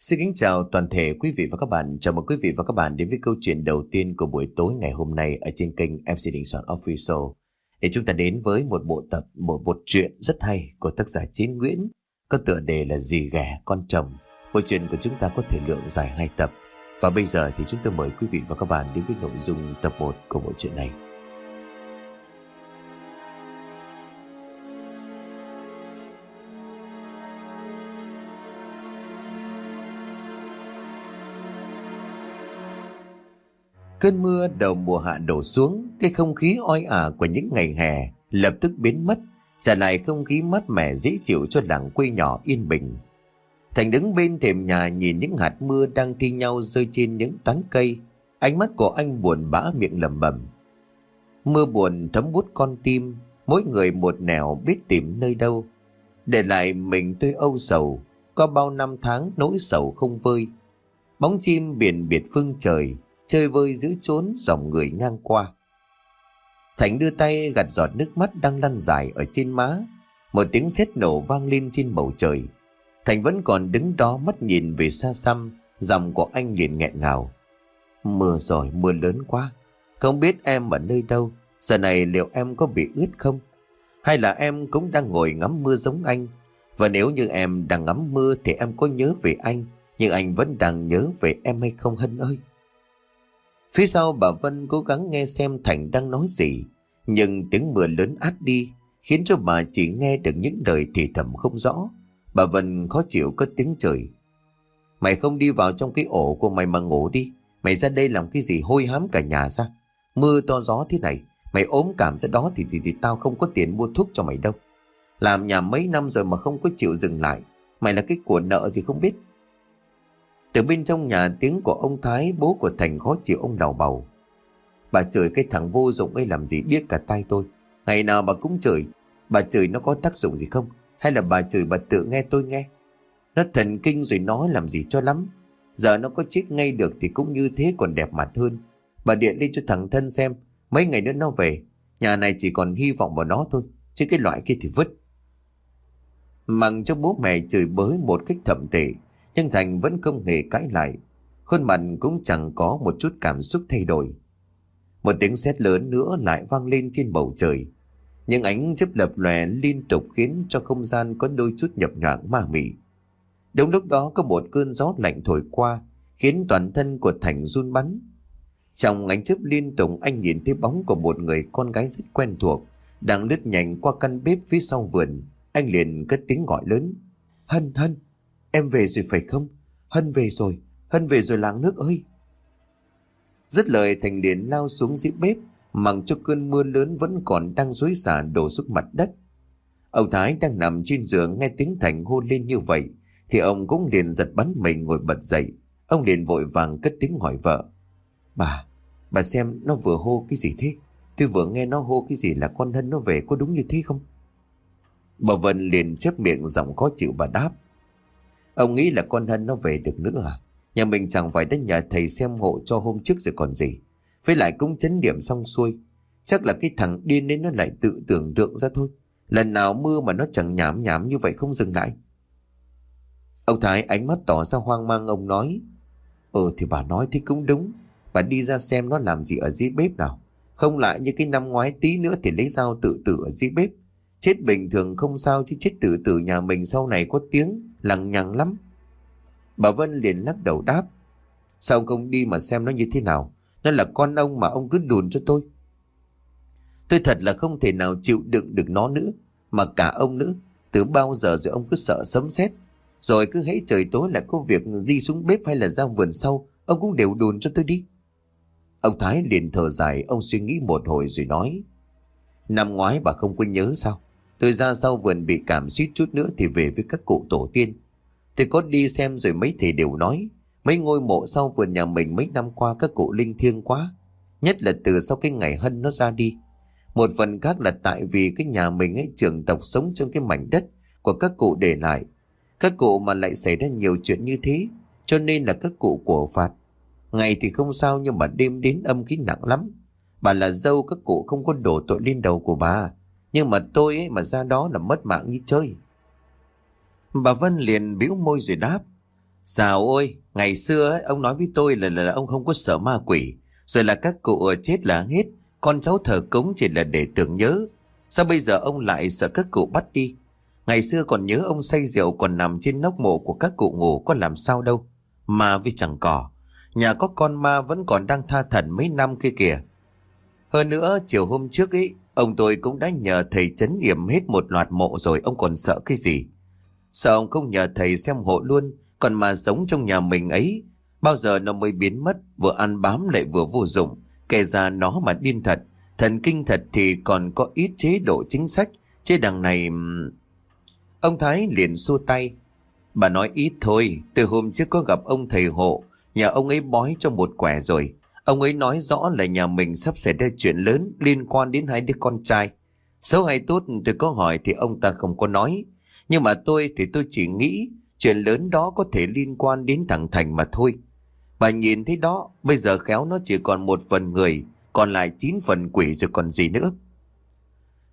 Xin kính chào toàn thể quý vị và các bạn. Chào mừng quý vị và các bạn đến với câu chuyện đầu tiên của buổi tối ngày hôm nay ở trên kênh MC Đình Soạn Official. Để chúng ta đến với một bộ tập, một bộ truyện rất hay của tác giả Chiến Nguyễn. Có tựa đề là Dì ghẻ con chồng. Bộ truyện của chúng ta có thể lượng dài hai tập. Và bây giờ thì chúng tôi mời quý vị và các bạn đến với nội dung tập 1 của bộ truyện này. Cơn mưa đầu mùa hạ đổ xuống, cái không khí oi ả của những ngày hè lập tức biến mất, trả lại không khí mát mẻ dễ chịu cho làng quê nhỏ yên bình. Thành đứng bên thềm nhà nhìn những hạt mưa đang thi nhau rơi trên những tán cây, ánh mắt của anh buồn bã miệng lầm bầm. Mưa buồn thấm bút con tim, mỗi người một nẻo biết tìm nơi đâu. Để lại mình tôi âu sầu, có bao năm tháng nỗi sầu không vơi. Bóng chim biển biệt phương trời, chơi vơi giữ trốn dòng người ngang qua. Thành đưa tay gạt giọt nước mắt đang lăn dài ở trên má. Một tiếng sét nổ vang lên trên bầu trời. Thành vẫn còn đứng đó mắt nhìn về xa xăm, dòng của anh liền nghẹn ngào. Mưa rồi, mưa lớn quá. Không biết em ở nơi đâu, giờ này liệu em có bị ướt không? Hay là em cũng đang ngồi ngắm mưa giống anh? Và nếu như em đang ngắm mưa thì em có nhớ về anh, nhưng anh vẫn đang nhớ về em hay không Hân ơi? Phía sau bà Vân cố gắng nghe xem Thành đang nói gì, nhưng tiếng mưa lớn át đi, khiến cho bà chỉ nghe được những lời thì thầm không rõ. Bà Vân khó chịu cất tiếng trời. Mày không đi vào trong cái ổ của mày mà ngủ đi. Mày ra đây làm cái gì hôi hám cả nhà ra. Mưa to gió thế này, mày ốm cảm ra đó thì, thì thì tao không có tiền mua thuốc cho mày đâu. Làm nhà mấy năm rồi mà không có chịu dừng lại. Mày là cái của nợ gì không biết. Từ bên trong nhà tiếng của ông Thái, Bố của Thành khó chịu ông đào bầu Bà chửi cái thằng vô dụng ấy làm gì điếc cả tay tôi. Ngày nào bà cũng chửi. Bà chửi nó có tác dụng gì không? Hay là bà chửi bà tự nghe tôi nghe? Nó thần kinh rồi nói làm gì cho lắm. Giờ nó có chết ngay được Thì cũng như thế còn đẹp mặt hơn. Bà điện đi cho thằng thân xem. Mấy ngày nữa nó về. Nhà này chỉ còn hy vọng vào nó thôi, Chứ cái loại kia thì vứt. Mặng cho bố mẹ chửi bới một cách thậm tệ nhưng Thành vẫn không hề cãi lại. Khuôn mặt cũng chẳng có một chút cảm xúc thay đổi. Một tiếng sét lớn nữa lại vang lên trên bầu trời. Những ánh chớp lập lòe liên tục khiến cho không gian có đôi chút nhập nhoạng ma mị. Đúng lúc đó có một cơn gió lạnh thổi qua, khiến toàn thân của Thành run bắn. Trong ánh chớp liên tục anh nhìn thấy bóng của một người con gái rất quen thuộc, đang lướt nhanh qua căn bếp phía sau vườn. Anh liền cất tiếng gọi lớn. Hân, Hân, Em về rồi phải không? Hân về rồi, Hân về rồi làng nước ơi. Dứt lời Thành liền lao xuống dưới bếp, mặc cho cơn mưa lớn vẫn còn đang rối xả đổ xuống mặt đất. Ông Thái đang nằm trên giường nghe tiếng Thành hô lên như vậy, thì ông cũng liền giật bắn mình ngồi bật dậy. Ông liền vội vàng cất tiếng hỏi vợ. Bà, bà xem nó vừa hô cái gì thế? Tôi vừa nghe nó hô cái gì là con Hân nó về có đúng như thế không? Bà Vân liền chép miệng giọng khó chịu bà đáp. Ông nghĩ là con Hân nó về được nữa à? Nhà mình chẳng phải đến nhà thầy xem hộ cho hôm trước rồi còn gì. Với lại cũng chấn điểm xong xuôi. Chắc là cái thằng điên nên nó lại tự tưởng tượng ra thôi. Lần nào mưa mà nó chẳng nhảm nhảm như vậy không dừng lại. Ông Thái ánh mắt tỏ ra hoang mang, ông nói. Ừ thì bà nói thì cũng đúng. Bà đi ra xem nó làm gì ở dưới bếp nào. Không lại như cái năm ngoái tí nữa thì lấy dao tự tử ở dưới bếp. Chết bình thường không sao chứ chết tự tử nhà mình sau này có tiếng lằng nhằng lắm. Bà Vân liền lắc đầu đáp. Sao ông không đi mà xem nó như thế nào? Nó là con ông mà ông cứ đùn cho tôi. Tôi thật là không thể nào chịu đựng được nó nữa. Mà cả ông nữa. Từ bao giờ rồi ông cứ sợ sấm sét Rồi cứ hãy trời tối lại có việc đi xuống bếp hay là ra vườn sau. Ông cũng đều đùn cho tôi đi. Ông Thái liền thở dài. Ông suy nghĩ một hồi rồi nói. Năm ngoái bà không có nhớ sao? Tôi ra sau vườn bị cảm suýt chút nữa thì về với các cụ tổ tiên. Tôi có đi xem rồi mấy thầy đều nói. Mấy ngôi mộ sau vườn nhà mình mấy năm qua các cụ linh thiêng quá. Nhất là từ sau cái ngày hân nó ra đi. Một phần khác là tại vì cái nhà mình ấy trường tộc sống trong cái mảnh đất của các cụ để lại. Các cụ mà lại xảy ra nhiều chuyện như thế, cho nên là các cụ của phạt. Ngày thì không sao nhưng mà đêm đến âm khí nặng lắm. Bà là dâu các cụ không có đổ tội lên đầu của bà. Nhưng mà tôi ấy mà ra đó là mất mạng như chơi. Bà Vân liền bĩu môi rồi đáp. Dạo ôi, ngày xưa ấy, ông nói với tôi là, là, là ông không có sợ ma quỷ. Rồi là các cụ ở chết là hết, con cháu thờ cúng chỉ là để tưởng nhớ. Sao bây giờ ông lại sợ các cụ bắt đi? Ngày xưa còn nhớ ông say rượu còn nằm trên nóc mộ của các cụ ngủ có làm sao đâu. Mà vì chẳng cỏ. Nhà có con ma vẫn còn đang tha thần mấy năm kia kìa. Hơn nữa, chiều hôm trước ấy, ông tôi cũng đã nhờ thầy chấn nghiệm hết một loạt mộ rồi ông còn sợ cái gì. Sợ ông không nhờ thầy xem hộ luôn, còn mà sống trong nhà mình ấy, bao giờ nó mới biến mất, vừa ăn bám lại vừa vô dụng, kể ra nó mà điên thật, thần kinh thật thì còn có ít chế độ chính sách, chế đằng này... Ông Thái liền xua tay. Bà nói ít thôi, từ hôm trước có gặp ông thầy hộ, nhà ông ấy bói cho một quẻ rồi. Ông ấy nói rõ là nhà mình sắp xảy ra chuyện lớn liên quan đến hai đứa con trai. Xấu hay tốt tôi có hỏi thì ông ta không có nói. Nhưng mà tôi thì tôi chỉ nghĩ chuyện lớn đó có thể liên quan đến thằng Thành mà thôi. Bà nhìn thấy đó, bây giờ khéo nó chỉ còn một phần người, còn lại chín phần quỷ rồi còn gì nữa.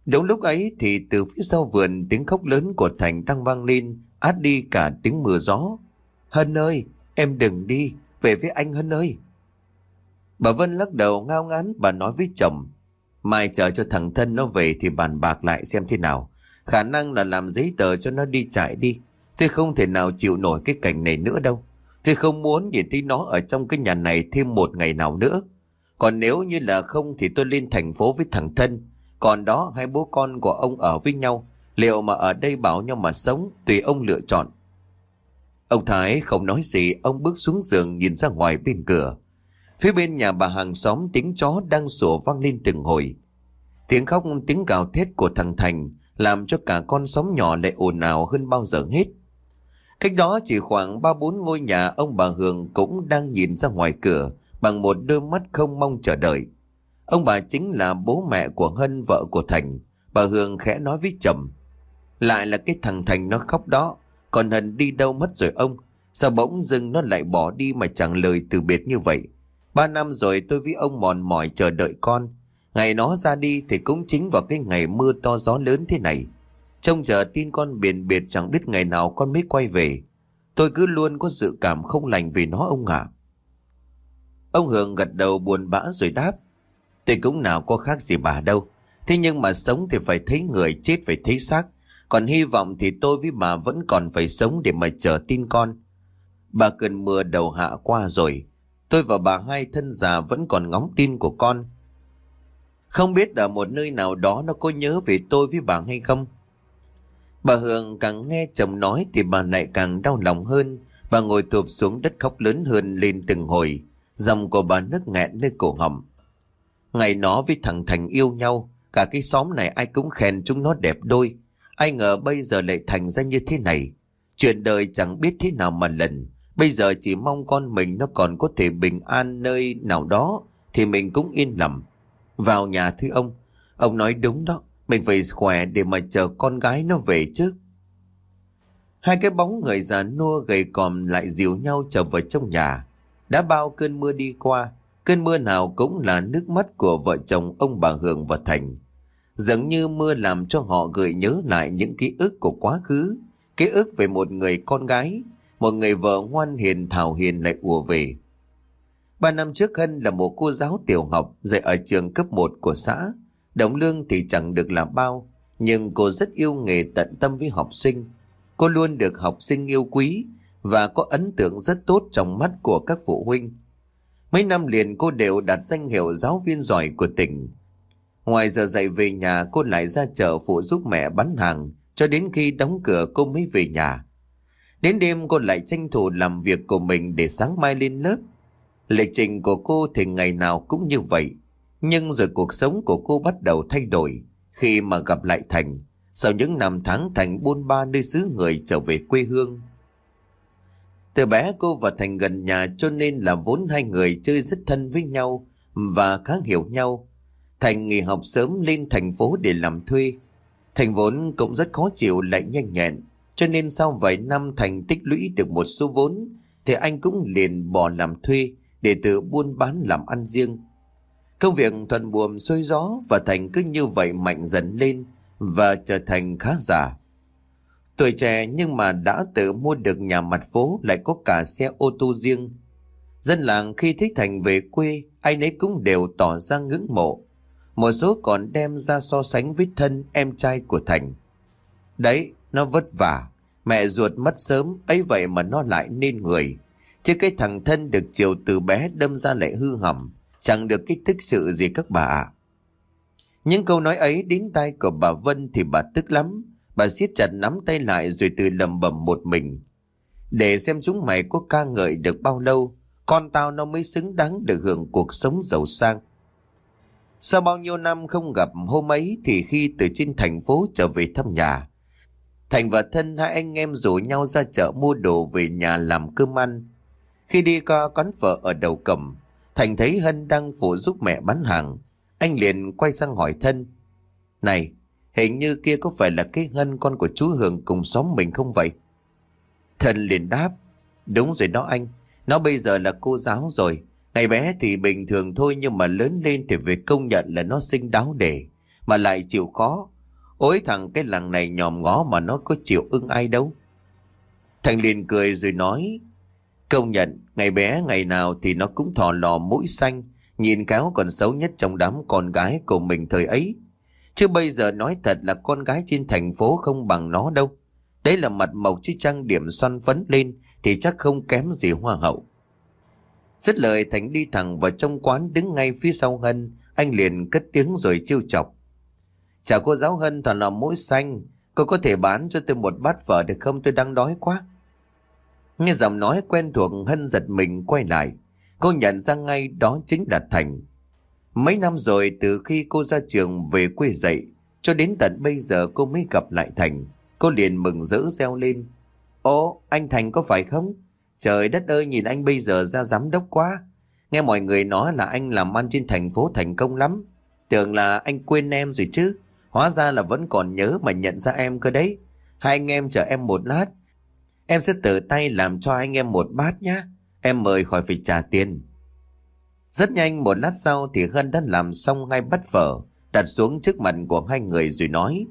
Đúng lúc ấy thì từ phía sau vườn tiếng khóc lớn của Thành đang vang lên, át đi cả tiếng mưa gió. Hân ơi, em đừng đi, về với anh Hân ơi. Bà Vân lắc đầu ngao ngán bà nói với chồng. Mai chờ cho thằng thân nó về thì bàn bạc lại xem thế nào. Khả năng là làm giấy tờ cho nó đi chạy đi. Thế không thể nào chịu nổi cái cảnh này nữa đâu. Thế không muốn nhìn thấy nó ở trong cái nhà này thêm một ngày nào nữa. Còn nếu như là không thì tôi lên thành phố với thằng thân. Còn đó hai bố con của ông ở với nhau. Liệu mà ở đây bảo nhau mà sống tùy ông lựa chọn. Ông Thái không nói gì, ông bước xuống giường nhìn ra ngoài bên cửa. Phía bên nhà bà hàng xóm tiếng chó đang sủa vang lên từng hồi. Tiếng khóc, tiếng gào thét của thằng Thành làm cho cả con xóm nhỏ lại ồn ào hơn bao giờ hết. Cách đó chỉ khoảng ba bốn ngôi nhà ông bà Hường cũng đang nhìn ra ngoài cửa bằng một đôi mắt không mong chờ đợi. Ông bà chính là bố mẹ của Hân, vợ của Thành. Bà Hường khẽ nói với chồng. Lại là cái thằng Thành nó khóc đó. Còn Hân đi đâu mất rồi ông? Sao bỗng dưng nó lại bỏ đi mà chẳng lời từ biệt như vậy? Ba năm rồi tôi với ông mòn mỏi chờ đợi con. Ngày nó ra đi thì cũng chính vào cái ngày mưa to gió lớn thế này. Trông chờ tin con biển biệt chẳng biết ngày nào con mới quay về. Tôi cứ luôn có dự cảm không lành vì nó ông ạ. Ông Hường gật đầu buồn bã rồi đáp. Tôi cũng nào có khác gì bà đâu. Thế nhưng mà sống thì phải thấy người, chết phải thấy xác. Còn hy vọng thì tôi với bà vẫn còn phải sống để mà chờ tin con. Bà cơn mưa đầu hạ qua rồi. Tôi và bà hai thân già vẫn còn ngóng tin của con. Không biết ở một nơi nào đó nó có nhớ về tôi với bà hay không? Bà Hương càng nghe chồng nói thì bà lại càng đau lòng hơn. Bà ngồi thụp xuống đất khóc lớn hơn lên từng hồi. Dòng của bà nức nghẹn nơi cổ họng. Ngày nó với thằng Thành yêu nhau. Cả cái xóm này ai cũng khen chúng nó đẹp đôi. Ai ngờ bây giờ lại thành ra như thế này. Chuyện đời chẳng biết thế nào mà lần. Bây giờ chỉ mong con mình nó còn có thể bình an nơi nào đó thì mình cũng yên lòng. Vào nhà thưa ông, ông nói đúng đó, mình phải khỏe để mà chờ con gái nó về chứ. Hai cái bóng người già nua gầy còm lại dìu nhau trở vào trong nhà. Đã bao cơn mưa đi qua, cơn mưa nào cũng là nước mắt của vợ chồng ông bà Hường và Thành. Dường như mưa làm cho họ gợi nhớ lại những ký ức của quá khứ, ký ức về một người con gái một người vợ ngoan hiền thảo hiền lại ùa về. Ba năm trước Hân là một cô giáo tiểu học dạy ở trường cấp 1 của xã. Đồng lương thì chẳng được là bao, nhưng cô rất yêu nghề tận tâm với học sinh. Cô luôn được học sinh yêu quý và có ấn tượng rất tốt trong mắt của các phụ huynh. Mấy năm liền cô đều đạt danh hiệu giáo viên giỏi của tỉnh. Ngoài giờ dạy về nhà cô lại ra chợ phụ giúp mẹ bán hàng cho đến khi đóng cửa cô mới về nhà. Đến đêm cô lại tranh thủ làm việc của mình để sáng mai lên lớp. Lịch trình của cô thì ngày nào cũng như vậy. Nhưng rồi cuộc sống của cô bắt đầu thay đổi khi mà gặp lại Thành. Sau những năm tháng Thành buôn ba nơi xứ người trở về quê hương. Từ bé cô và Thành gần nhà cho nên là vốn hai người chơi rất thân với nhau và khá hiểu nhau. Thành nghỉ học sớm lên thành phố để làm thuê. Thành vốn cũng rất khó chịu lại nhanh nhẹn cho nên sau vài năm Thành tích lũy được một số vốn thì anh cũng liền bỏ làm thuê để tự buôn bán làm ăn riêng. Công việc thuận buồm xuôi gió và Thành cứ như vậy mạnh dần lên và trở thành khá giả. Tuổi trẻ nhưng mà đã tự mua được nhà mặt phố lại có cả xe ô tô riêng. Dân làng khi thích Thành về quê, ai nấy cũng đều tỏ ra ngưỡng mộ. Một số còn đem ra so sánh với thân em trai của Thành. Đấy, nó vất vả. Mẹ ruột mất sớm, ấy vậy mà nó lại nên người. Chứ cái thằng thân được chiều từ bé đâm ra lại hư hỏng. Chẳng được cái thích sự gì các bà ạ. Những câu nói ấy đến tai của bà Vân thì bà tức lắm. Bà siết chặt nắm tay lại rồi từ lầm bầm một mình. Để xem chúng mày có ca ngợi được bao lâu, con tao nó mới xứng đáng được hưởng cuộc sống giàu sang. Sau bao nhiêu năm không gặp hôm ấy thì khi từ trên thành phố trở về thăm nhà, Thành và Thân hai anh em rủ nhau ra chợ mua đồ về nhà làm cơm ăn. Khi đi qua quán phở ở đầu cầm, Thành thấy Hân đang phụ giúp mẹ bán hàng. Anh liền quay sang hỏi Thân. Này, hình như kia có phải là cái Hân con của chú Hường cùng xóm mình không vậy? Thân liền đáp. Đúng rồi đó anh, nó bây giờ là cô giáo rồi. Ngày bé thì bình thường thôi nhưng mà lớn lên thì phải công nhận là nó sinh đáo để. Mà lại chịu khó. Ôi thằng cái làng này nhòm ngó mà nó có chịu ưng ai đâu. Thành liền cười rồi nói. Công nhận, ngày bé ngày nào thì nó cũng thò lò mũi xanh. Nhìn cáo còn xấu nhất trong đám con gái của mình thời ấy. Chứ bây giờ nói thật là con gái trên thành phố không bằng nó đâu. Đấy là mặt mộc chứ trang điểm xoăn phấn lên thì chắc không kém gì hoa hậu. Dứt lời Thành đi thẳng vào trong quán đứng ngay phía sau Hân, anh liền cất tiếng rồi trêu chọc. Chào cô giáo Hân toàn là mũi xanh, cô có thể bán cho tôi một bát phở được không tôi đang đói quá. Nghe giọng nói quen thuộc Hân giật mình quay lại, cô nhận ra ngay đó chính là Thành. Mấy năm rồi từ khi cô ra trường về quê dạy, cho đến tận bây giờ cô mới gặp lại Thành, cô liền mừng rỡ reo lên. Ồ, anh Thành có phải không? Trời đất ơi nhìn anh bây giờ ra giám đốc quá. Nghe mọi người nói là anh làm ăn trên thành phố thành công lắm. Tưởng là anh quên em rồi chứ. Hóa ra là vẫn còn nhớ mà nhận ra em cơ đấy. Hai anh em chờ em một lát. Em sẽ tự tay làm cho anh em một bát nhá. Em mời khỏi phải trả tiền. Rất nhanh một lát sau thì Hân đã làm xong hai bát phở, đặt xuống trước mặt của hai người rồi nói.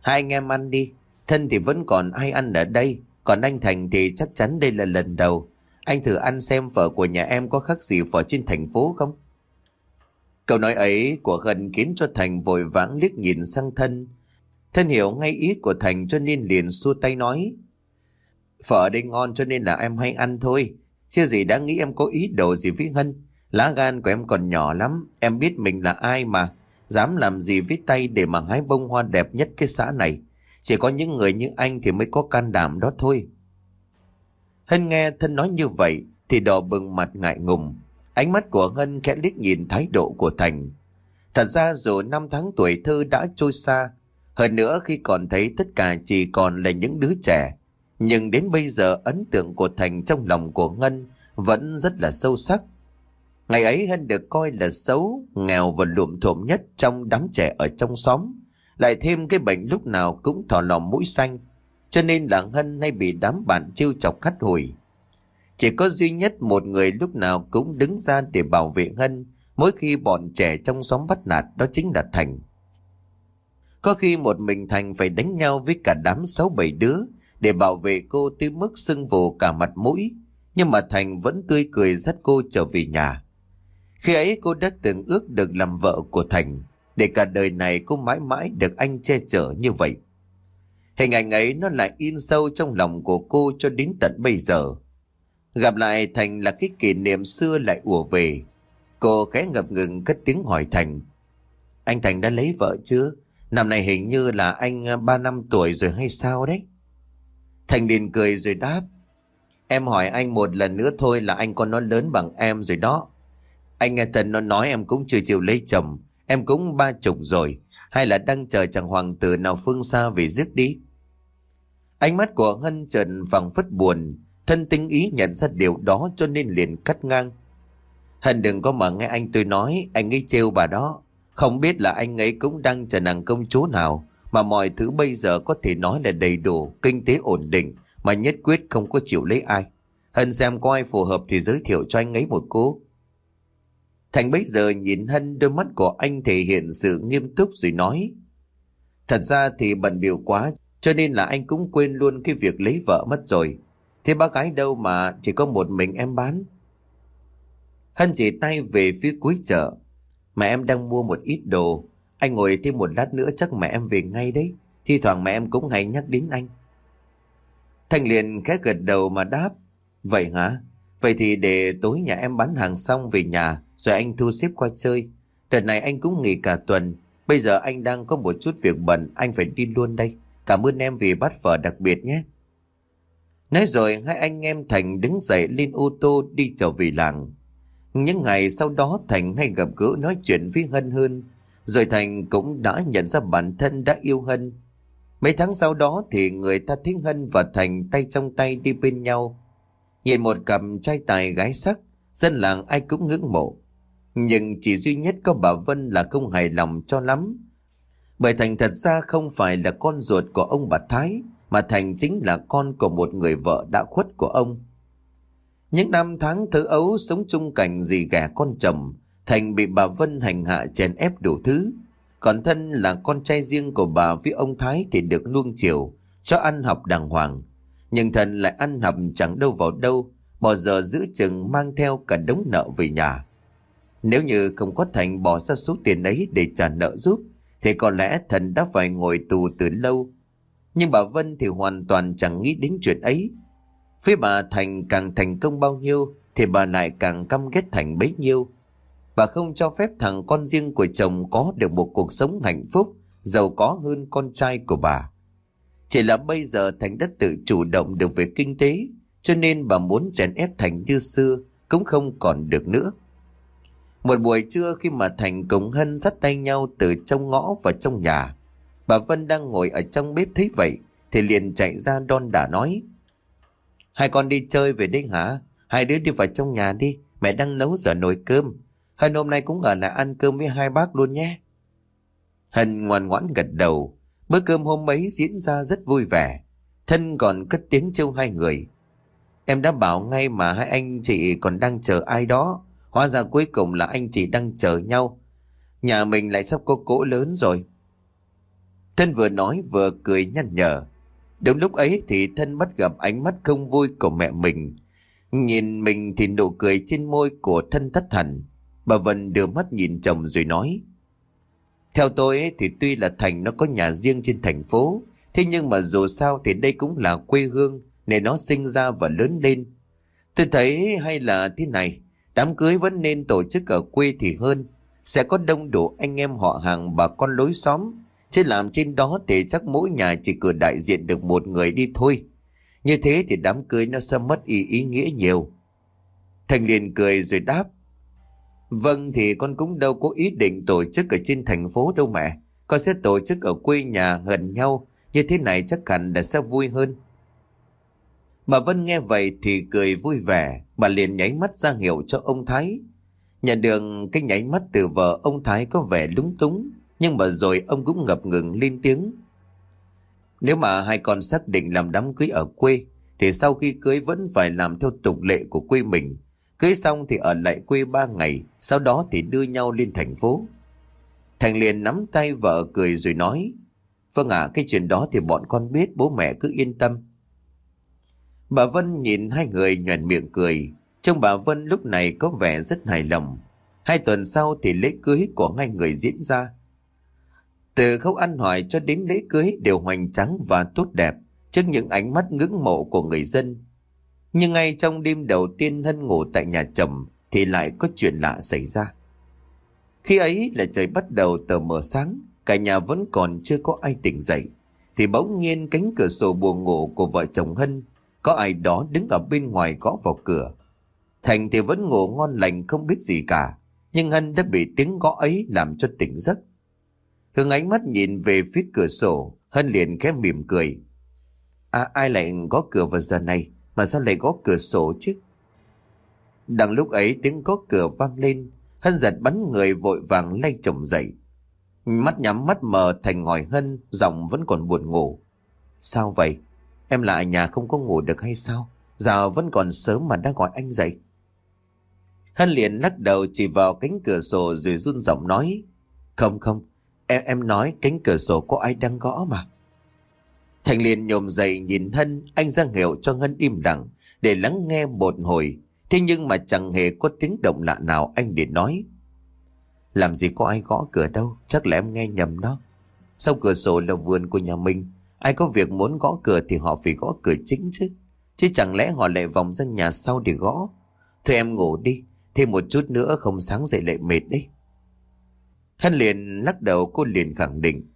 Hai anh em ăn đi, thân thì vẫn còn ai ăn ở đây, còn anh Thành thì chắc chắn đây là lần đầu. Anh thử ăn xem phở của nhà em có khác gì phở trên thành phố không? Câu nói ấy của Hân khiến cho Thành vội vãng liếc nhìn sang thân. Thân hiểu ngay ý của Thành cho nên liền xua tay nói. Phở ở đây ngon cho nên là em hay ăn thôi. Chưa gì đã nghĩ em có ý đồ gì với Hân. Lá gan của em còn nhỏ lắm. Em biết mình là ai mà. Dám làm gì với tay để mà hái bông hoa đẹp nhất cái xã này. Chỉ có những người như anh thì mới có can đảm đó thôi. Hân nghe thân nói như vậy thì đỏ bừng mặt ngại ngùng. Ánh mắt của Ngân khẽ liếc nhìn thái độ của Thành. Thật ra dù năm tháng tuổi thơ đã trôi xa, hơn nữa khi còn thấy tất cả chỉ còn là những đứa trẻ, nhưng đến bây giờ ấn tượng của Thành trong lòng của Ngân vẫn rất là sâu sắc. Ngày ấy Hân được coi là xấu, nghèo và lụm thộm nhất trong đám trẻ ở trong xóm. Lại thêm cái bệnh lúc nào cũng thỏ lò mũi xanh, cho nên là Hân hay bị đám bạn trêu chọc khắt hồi. Chỉ có duy nhất một người lúc nào cũng đứng ra để bảo vệ Hân mỗi khi bọn trẻ trong xóm bắt nạt, đó chính là Thành. Có khi một mình Thành phải đánh nhau với cả đám sáu bảy đứa để bảo vệ cô tới mức sưng vù cả mặt mũi. Nhưng mà Thành vẫn tươi cười dắt cô trở về nhà. Khi ấy cô đã từng ước được làm vợ của Thành, để cả đời này cô mãi mãi được anh che chở như vậy. Hình ảnh ấy nó lại in sâu trong lòng của cô cho đến tận bây giờ. Gặp lại Thành là cái kỷ niệm xưa lại ùa về. Cô khẽ ngập ngừng cất tiếng hỏi Thành. Anh Thành đã lấy vợ chưa? Năm này hình như là anh à, ba năm tuổi rồi hay sao đấy? Thành liền cười rồi đáp. Em hỏi anh một lần nữa thôi là anh con nó lớn bằng em rồi đó. Anh nghe Thần nó nói em cũng chưa chịu lấy chồng. Em cũng ba chục rồi. Hay là đang chờ chàng hoàng tử nào phương xa về giết đi? Ánh mắt của Hân trần phẳng phất buồn. Thân tinh ý nhận ra điều đó cho nên liền cắt ngang. Hân đừng có mà nghe anh tôi nói, anh ấy trêu bà đó. Không biết là anh ấy cũng đang chờ nàng công chúa nào, mà mọi thứ bây giờ có thể nói là đầy đủ, kinh tế ổn định, mà nhất quyết không có chịu lấy ai. Hân xem có ai phù hợp thì giới thiệu cho anh ấy một cô. Thành bấy giờ nhìn Hân đôi mắt của anh thể hiện sự nghiêm túc rồi nói. Thật ra thì bận biểu quá Cho nên là anh cũng quên luôn cái việc lấy vợ mất rồi. Thế bác gái đâu mà chỉ có một mình em bán. Hân chỉ tay về phía cuối chợ. Mẹ em đang mua một ít đồ. Anh ngồi thêm một lát nữa chắc mẹ em về ngay đấy. Thi thoảng mẹ em cũng hay nhắc đến anh. Thanh liền khẽ gật đầu mà đáp. Vậy hả? Vậy thì để tối nhà em bán hàng xong về nhà, rồi anh thu xếp qua chơi. Đợt này anh cũng nghỉ cả tuần. Bây giờ anh đang có một chút việc bận, anh phải đi luôn đây. Cảm ơn em vì bắt phở đặc biệt nhé. Nói rồi hai anh em Thành đứng dậy lên ô tô đi trở về làng. Những ngày sau đó Thành hay gặp gỡ nói chuyện với Hân hơn. Rồi Thành cũng đã nhận ra bản thân đã yêu Hân. Mấy tháng sau đó thì người ta thích Hân và Thành tay trong tay đi bên nhau. Nhìn một cặp trai tài gái sắc, dân làng ai cũng ngưỡng mộ. Nhưng chỉ duy nhất có bà Vân là không hài lòng cho lắm. Bởi Thành thật ra không phải là con ruột của ông bà Thái, mà Thành chính là con của một người vợ đã khuất của ông. Những năm tháng thơ ấu sống chung cảnh dì ghẻ con chồng, Thành bị bà Vân hành hạ chèn ép đủ thứ. Còn thân là con trai riêng của bà với ông Thái thì được nuông chiều, cho ăn học đàng hoàng. Nhưng thần lại ăn học chẳng đâu vào đâu, bỏ giờ giữ chừng mang theo cả đống nợ về nhà. Nếu như không có Thành bỏ ra số tiền ấy để trả nợ giúp, thì có lẽ thần đã phải ngồi tù từ lâu. Nhưng bà Vân thì hoàn toàn chẳng nghĩ đến chuyện ấy. Phía bà Thành càng thành công bao nhiêu, thì bà lại càng căm ghét Thành bấy nhiêu. Bà không cho phép thằng con riêng của chồng có được một cuộc sống hạnh phúc, giàu có hơn con trai của bà. Chỉ là bây giờ Thành đã tự chủ động được về kinh tế, cho nên bà muốn chèn ép Thành như xưa cũng không còn được nữa. Một buổi trưa khi mà Thành cùng Hân dắt tay nhau từ trong ngõ vào trong nhà, bà Vân đang ngồi ở trong bếp thấy vậy thì liền chạy ra đon đả nói. Hai con đi chơi về đây hả? Hai đứa đi vào trong nhà đi, mẹ đang nấu giờ nồi cơm. Hân hôm nay cũng ở lại ăn cơm với hai bác luôn nhé. Hân ngoan ngoãn gật đầu, bữa cơm hôm ấy diễn ra rất vui vẻ. Thân còn cất tiếng trêu hai người. Em đã bảo ngay mà hai anh chị còn đang chờ ai đó. Hóa ra cuối cùng là anh chị đang chờ nhau. Nhà mình lại sắp có cỗ lớn rồi. Thân vừa nói vừa cười nhăn nhở. Đúng lúc ấy thì thân bắt gặp ánh mắt không vui của mẹ mình. Nhìn mình thì nụ cười trên môi của thân thất thần. Bà Vân đưa mắt nhìn chồng rồi nói. Theo tôi ấy, thì tuy là Thành nó có nhà riêng trên thành phố. Thế nhưng mà dù sao thì đây cũng là quê hương nên nó sinh ra và lớn lên. Tôi thấy hay là thế này. Đám cưới vẫn nên tổ chức ở quê thì hơn. Sẽ có đông đủ anh em họ hàng bà con lối xóm. Chứ làm trên đó thì chắc mỗi nhà chỉ cử đại diện được một người đi thôi. Như thế thì đám cưới nó sẽ mất ý ý nghĩa nhiều. Thành liền cười rồi đáp. Vâng thì con cũng đâu có ý định tổ chức ở trên thành phố đâu mẹ. Con sẽ tổ chức ở quê nhà gần nhau. Như thế này chắc hẳn là sẽ vui hơn. Bà Vân nghe vậy thì cười vui vẻ. Bà liền nháy mắt ra hiệu cho ông Thái. Nhận được cái nháy mắt từ vợ ông Thái có vẻ lúng túng. Nhưng mà rồi ông cũng ngập ngừng lên tiếng. Nếu mà hai con xác định làm đám cưới ở quê thì sau khi cưới vẫn phải làm theo tục lệ của quê mình. Cưới xong thì ở lại quê ba ngày, sau đó thì đưa nhau lên thành phố. Thành liền nắm tay vợ cười rồi nói, Vâng ạ, cái chuyện đó thì bọn con biết, bố mẹ cứ yên tâm. Bà Vân nhìn hai người nhoèn miệng cười, trông bà Vân lúc này có vẻ rất hài lòng. Hai tuần sau thì lễ cưới của hai người diễn ra. Từ khâu ăn hỏi cho đến lễ cưới đều hoành tráng và tốt đẹp trước những ánh mắt ngưỡng mộ của người dân. Nhưng ngay trong đêm đầu tiên Hân ngủ tại nhà chồng thì lại có chuyện lạ xảy ra. Khi ấy là trời bắt đầu tờ mờ sáng, cả nhà vẫn còn chưa có ai tỉnh dậy. Thì bỗng nhiên cánh cửa sổ buồn ngủ của vợ chồng Hân, có ai đó đứng ở bên ngoài gõ vào cửa. Thành thì vẫn ngủ ngon lành không biết gì cả, nhưng Hân đã bị tiếng gõ ấy làm cho tỉnh giấc. Hương ánh mắt nhìn về phía cửa sổ, Hân liền khẽ mỉm cười. À ai lại gõ cửa vào giờ này? Mà sao lại gõ cửa sổ chứ? Đằng lúc ấy tiếng gõ cửa vang lên Hân giật bắn người vội vàng lay chồng dậy. Mắt nhắm mắt mờ thành ngòi Hân Giọng vẫn còn buồn ngủ. Sao vậy? Em lại nhà không có ngủ được hay sao? Giờ vẫn còn sớm mà đã gọi anh dậy. Hân liền lắc đầu chỉ vào cánh cửa sổ rồi run giọng nói. Không không Em em nói cánh cửa sổ có ai đang gõ mà Thành liền nhồm dậy nhìn Hân, anh ra hiệu cho Hân im lặng để lắng nghe một hồi. Thế nhưng mà chẳng hề có tiếng động lạ nào anh để nói. Làm gì có ai gõ cửa đâu, chắc là em nghe nhầm đó. Sau cửa sổ là vườn của nhà mình, ai có việc muốn gõ cửa thì họ phải gõ cửa chính chứ. Chứ chẳng lẽ họ lại vòng ra nhà sau để gõ. Thôi em ngủ đi, thêm một chút nữa không sáng dậy lại mệt đấy. Hân liền lắc đầu cô liền khẳng định.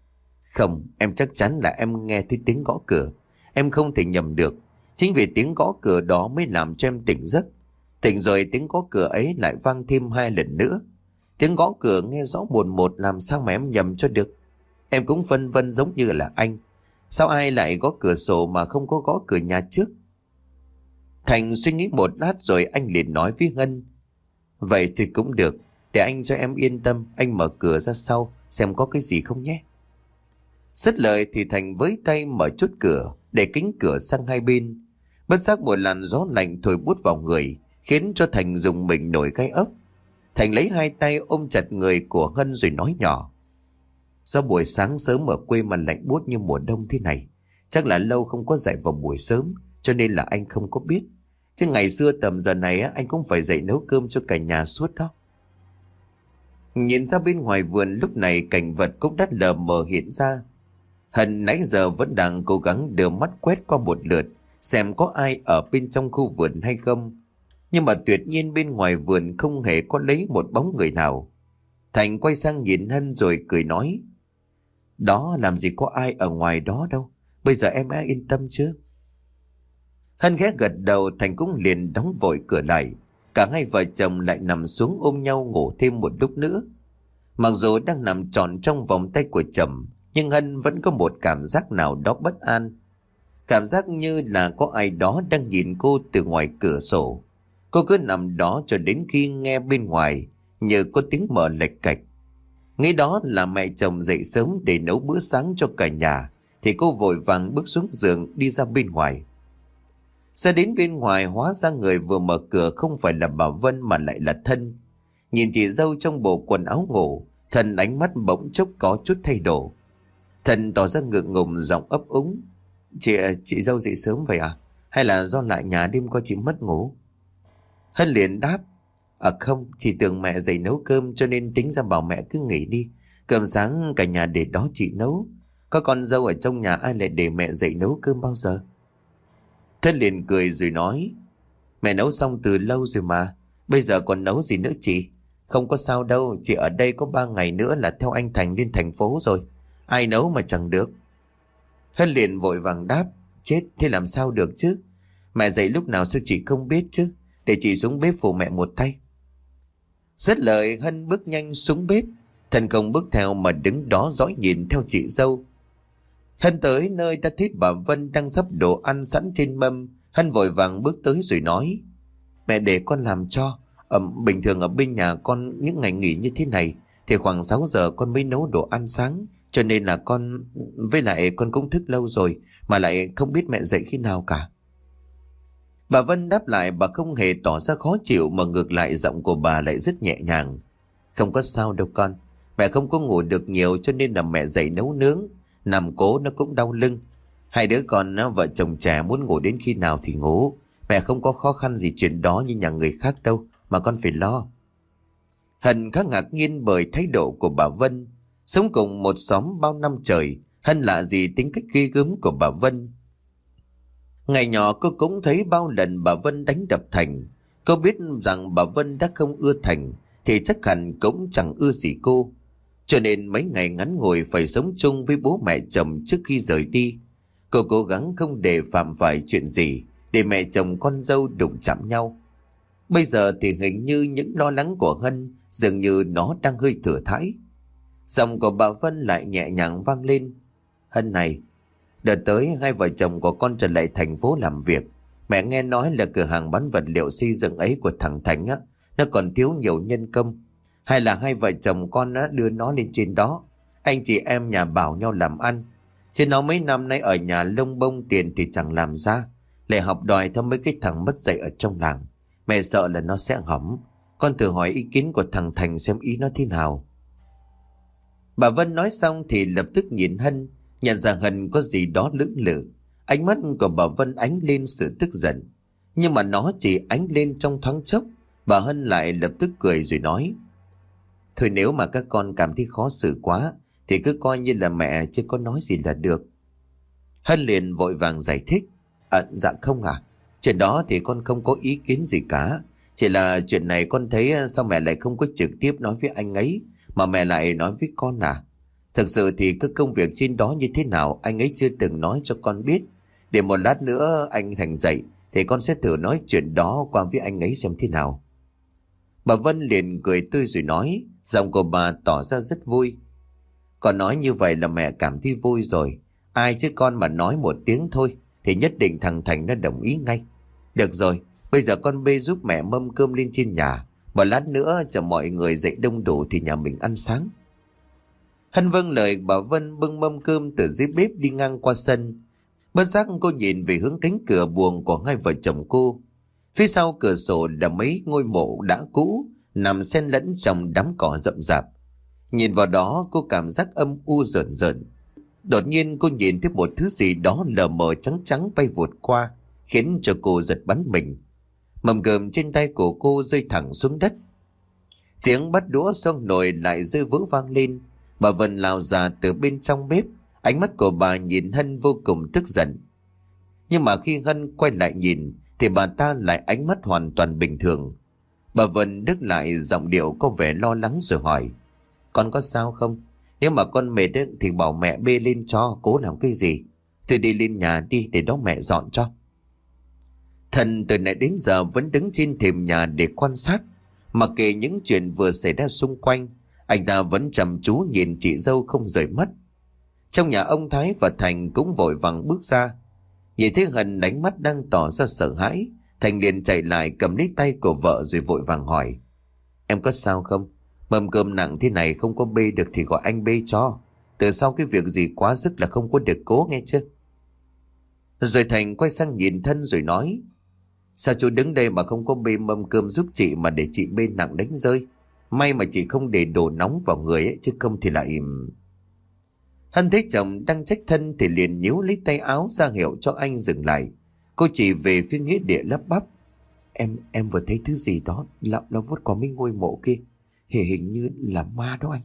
Không, em chắc chắn là em nghe thấy tiếng gõ cửa. Em không thể nhầm được. Chính vì tiếng gõ cửa đó mới làm cho em tỉnh giấc. Tỉnh rồi tiếng gõ cửa ấy lại vang thêm hai lần nữa. Tiếng gõ cửa nghe rõ buồn một làm sao mà em nhầm cho được. Em cũng phân vân giống như là anh. Sao ai lại gõ cửa sổ mà không có gõ cửa nhà trước? Thành suy nghĩ một lát rồi anh liền nói với Ngân. Vậy thì cũng được. Để anh cho em yên tâm, anh mở cửa ra sau xem có cái gì không nhé. Rất lời thì Thành với tay mở chốt cửa để kính cửa sang hai bên. Bất giác một làn gió lạnh thổi bút vào người khiến cho Thành dùng mình nổi gai ốc. Thành lấy hai tay ôm chặt người của Hân rồi nói nhỏ. Do buổi sáng sớm ở quê mà lạnh buốt như mùa đông thế này. Chắc là lâu không có dậy vào buổi sớm cho nên là anh không có biết. Chứ ngày xưa tầm giờ này anh cũng phải dậy nấu cơm cho cả nhà suốt đó. Nhìn ra bên ngoài vườn, lúc này cảnh vật cũng đắt lờ mờ hiện ra. Hân nãy giờ vẫn đang cố gắng đưa mắt quét qua một lượt, xem có ai ở bên trong khu vườn hay không. Nhưng mà tuyệt nhiên bên ngoài vườn không hề có lấy một bóng người nào. Thành quay sang nhìn Hân rồi cười nói. Đó làm gì có ai ở ngoài đó đâu. Bây giờ em đã yên tâm chứ? Hân ghé gật đầu, Thành cũng liền đóng vội cửa lại. Cả hai vợ chồng lại nằm xuống ôm nhau ngủ thêm một lúc nữa. Mặc dù đang nằm tròn trong vòng tay của chồng, nhưng Hân vẫn có một cảm giác nào đó bất an. Cảm giác như là có ai đó đang nhìn cô từ ngoài cửa sổ. Cô cứ nằm đó cho đến khi nghe bên ngoài, nhờ có tiếng mở lệch cạch. Ngay đó là mẹ chồng dậy sớm để nấu bữa sáng cho cả nhà, thì cô vội vàng bước xuống giường đi ra bên ngoài. Ra đến bên ngoài hóa ra người vừa mở cửa không phải là bà Vân mà lại là thân. Nhìn chị dâu trong bộ quần áo ngủ, thần ánh mắt bỗng chốc có chút thay đổi. Thần tỏ ra ngượng ngùng giọng ấp úng. Chị, chị dâu dậy sớm vậy à? Hay là do lại nhà đêm qua chị mất ngủ? Hân liền đáp. À không, chị tưởng mẹ dậy nấu cơm cho nên tính ra bảo mẹ cứ nghỉ đi. Cơm sáng cả nhà để đó chị nấu. Có con dâu ở trong nhà ai lại để mẹ dậy nấu cơm bao giờ? Thân liền cười rồi nói. Mẹ nấu xong từ lâu rồi mà. Bây giờ còn nấu gì nữa chị? Không có sao đâu, chị ở đây có ba ngày nữa là theo anh Thành lên thành phố rồi. Ai nấu mà chẳng được. Hân liền vội vàng đáp. Chết, thế làm sao được chứ? Mẹ dậy lúc nào sao chị không biết chứ? Để chị xuống bếp phụ mẹ một tay. Rất lời Hân bước nhanh xuống bếp. Thần công bước theo mà đứng đó dõi nhìn theo chị dâu. Hân tới nơi đã thấy bà Vân đang sắp đồ ăn sẵn trên mâm. Hân vội vàng bước tới rồi nói. Mẹ để con làm cho. Ở, bình thường ở bên nhà con những ngày nghỉ như thế này thì khoảng 6 giờ con mới nấu đồ ăn sáng. Cho nên là con... Với lại con cũng thức lâu rồi mà lại không biết mẹ dậy khi nào cả. Bà Vân đáp lại bà không hề tỏ ra khó chịu mà ngược lại giọng của bà lại rất nhẹ nhàng. Không có sao đâu con. Mẹ không có ngủ được nhiều cho nên là mẹ dậy nấu nướng. Nằm cố nó cũng đau lưng. Hai đứa con vợ chồng trẻ muốn ngủ đến khi nào thì ngủ. Mẹ không có khó khăn gì chuyện đó như nhà người khác đâu mà con phải lo. Hân khá ngạc nhiên bởi thái độ của bà Vân. Sống cùng một xóm bao năm trời, Hân lạ gì tính cách ghi gớm của bà Vân. Ngày nhỏ cô cũng thấy bao lần bà Vân đánh đập Thành. Cô biết rằng bà Vân đã không ưa Thành, thì chắc hẳn cũng chẳng ưa gì cô. Cho nên mấy ngày ngắn ngồi phải sống chung với bố mẹ chồng trước khi rời đi. Cô cố gắng không để phạm phải chuyện gì để mẹ chồng con dâu đụng chạm nhau. Bây giờ thì hình như những lo lắng của Hân dường như nó đang hơi thừa thãi. Giọng của bà Vân lại nhẹ nhàng vang lên. Hân này, đợt tới hai vợ chồng của con trở lại thành phố làm việc. Mẹ nghe nói là cửa hàng bán vật liệu xây dựng ấy của thằng Thành á, nó còn thiếu nhiều nhân công. Hay là hai vợ chồng con á, đưa nó lên trên đó. Anh chị em nhà bảo nhau làm ăn. Chứ nó mấy năm nay ở nhà lông bông tiền thì chẳng làm ra. Lại học đòi theo mấy cái thằng mất dạy ở trong làng. Mẹ sợ là nó sẽ hỏng. Con thử hỏi ý kiến của thằng Thành xem ý nó thế nào. Bà Vân nói xong thì lập tức nhìn Hân. Nhận ra Hân có gì đó lưỡng lự Ánh mắt của bà Vân ánh lên sự tức giận Nhưng mà nó chỉ ánh lên trong thoáng chốc Bà Hân lại lập tức cười rồi nói Thôi nếu mà các con cảm thấy khó xử quá, Thì cứ coi như là mẹ chưa có nói gì là được. Hân liền vội vàng giải thích. À dạ không à Chuyện đó thì con không có ý kiến gì cả. Chỉ là chuyện này con thấy à, sao mẹ lại không có trực tiếp nói với anh ấy, Mà mẹ lại nói với con à? Thực sự thì cái công việc trên đó như thế nào, Anh ấy chưa từng nói cho con biết. Để một lát nữa anh Thành dậy, Thì con sẽ thử nói chuyện đó qua với anh ấy xem thế nào. Bà Vân liền cười tươi rồi nói Giọng của bà tỏ ra rất vui. Còn nói như vậy là mẹ cảm thấy vui rồi. Ai chứ con mà nói một tiếng thôi, Thì nhất định thằng Thành nó đồng ý ngay. Được rồi, Bây giờ con bê giúp mẹ mâm cơm lên trên nhà. Một lát nữa chờ mọi người dậy đông đủ Thì nhà mình ăn sáng. Hân vâng lời bà Vân bưng mâm cơm Từ dưới bếp đi ngang qua sân. Bất giác cô nhìn về hướng cánh cửa buồng Của hai vợ chồng cô. Phía sau cửa sổ là mấy ngôi mộ đã cũ. Nằm xen lẫn trong đám cỏ rậm rạp Nhìn vào đó cô cảm giác âm u rợn rợn Đột nhiên cô nhìn thấy một thứ gì đó lờ mờ trắng trắng bay vụt qua, khiến cho cô giật bắn mình. Mầm gầm trên tay của cô rơi thẳng xuống đất. Tiếng bắt đũa xong nồi lại rơi vỡ vang lên. Bà Vân lao ra từ bên trong bếp, ánh mắt của bà nhìn Hân vô cùng tức giận. Nhưng mà khi Hân quay lại nhìn, thì bà ta lại ánh mắt hoàn toàn bình thường. Bà Vân đứt lại giọng điệu có vẻ lo lắng rồi hỏi, con có sao không? Nếu mà con mệt ấy, thì bảo mẹ bê lên cho Cố làm cái gì? Thì đi lên nhà đi để đó mẹ dọn cho. Thần từ nãy đến giờ vẫn đứng trên thềm nhà để quan sát Mặc kệ những chuyện vừa xảy ra xung quanh Anh ta vẫn chăm chú nhìn chị dâu không rời mất Trong nhà ông Thái và Thành cũng vội vàng bước ra. Nhìn thấy Hân đánh mắt đang tỏ ra sợ hãi. Thành liền chạy lại cầm lấy tay của vợ rồi vội vàng hỏi Em có sao không? Mâm cơm nặng thế này không có bê được thì gọi anh bê cho. Từ sau cái việc gì quá sức là không có được cố nghe chưa? Rồi Thành quay sang nhìn thân rồi nói. Sao chú đứng đây mà không có bê mâm cơm giúp chị mà để chị bê nặng đánh rơi? May mà chị không để đồ nóng vào người ấy, chứ không thì lại... Hân thấy chồng đang trách thân thì liền nhíu lấy tay áo ra hiệu cho anh dừng lại. Cô chỉ về phía nghĩa địa lấp bắp. Em, em vừa thấy thứ gì đó, lặng nó vút qua mấy ngôi mộ kia Hề hình như là ma đó anh.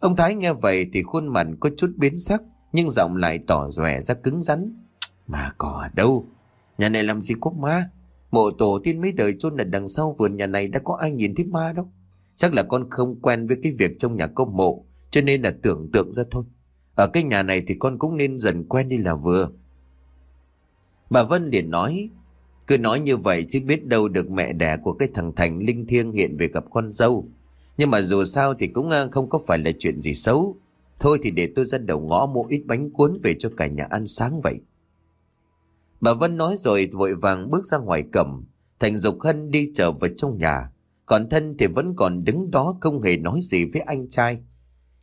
Ông Thái nghe vậy thì khuôn mặt có chút biến sắc, nhưng giọng lại tỏ ròe ra cứng rắn. Mà có ở đâu? Nhà này làm gì có ma? Mộ tổ tiên mấy đời chôn ở đằng sau vườn nhà này đã có ai nhìn thấy ma đâu. Chắc là con không quen với cái việc trong nhà có mộ, cho nên là tưởng tượng ra thôi. Ở cái nhà này thì con cũng nên dần quen đi là vừa. Bà Vân liền nói, cứ nói như vậy chứ biết đâu được mẹ đẻ của cái thằng Thành linh thiêng hiện về gặp con dâu. Nhưng mà dù sao thì cũng à, không có phải là chuyện gì xấu. Thôi thì để tôi ra đầu ngõ mua ít bánh cuốn về cho cả nhà ăn sáng vậy. Bà Vân nói rồi vội vàng bước ra ngoài cầm. Thành Dục Hân đi trở vào trong nhà. Còn Thân thì vẫn còn đứng đó không hề nói gì với anh trai.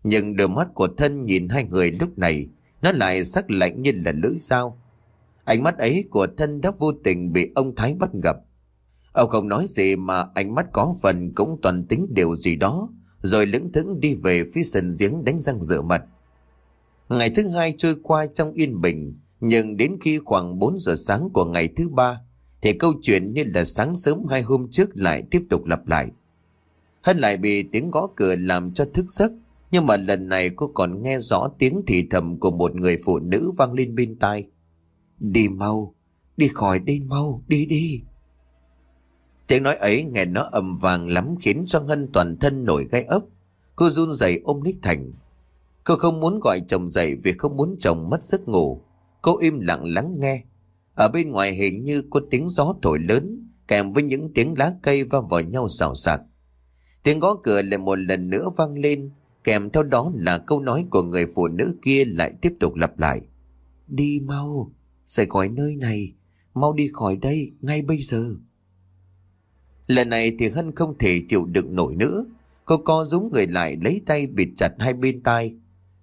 Nhưng đôi mắt của Thân nhìn hai người lúc này, nó lại sắc lạnh như là lưỡi dao. Ánh mắt ấy của thân đã vô tình bị ông Thái bắt gặp. Ông không nói gì mà ánh mắt có phần cũng toàn tính điều gì đó, rồi lững thững đi về phía sân giếng đánh răng rửa mặt. Ngày thứ hai trôi qua trong yên bình, nhưng đến khi khoảng 4 giờ sáng của ngày thứ ba, thì câu chuyện như là sáng sớm hai hôm trước lại tiếp tục lặp lại. Hân lại bị tiếng gõ cửa làm cho thức giấc, nhưng mà lần này cô còn nghe rõ tiếng thì thầm của một người phụ nữ vang lên bên tai. Đi mau, đi khỏi đây mau, đi đi. Tiếng nói ấy nghe nó ầm vàng lắm khiến cho Ngân toàn thân nổi gai ốc. Cô run rẩy ôm Ních Thành. Cô không muốn gọi chồng dậy vì không muốn chồng mất giấc ngủ. Cô im lặng lắng nghe. Ở bên ngoài hình như có tiếng gió thổi lớn kèm với những tiếng lá cây va vào nhau xào xạc. Tiếng gõ cửa lại một lần nữa vang lên kèm theo đó là câu nói của người phụ nữ kia lại tiếp tục lặp lại. Đi mau, Rời khỏi nơi này, mau đi khỏi đây, ngay bây giờ. Lần này thì Hân không thể chịu đựng nổi nữa. Cô co rúm người lại lấy tay bịt chặt hai bên tai.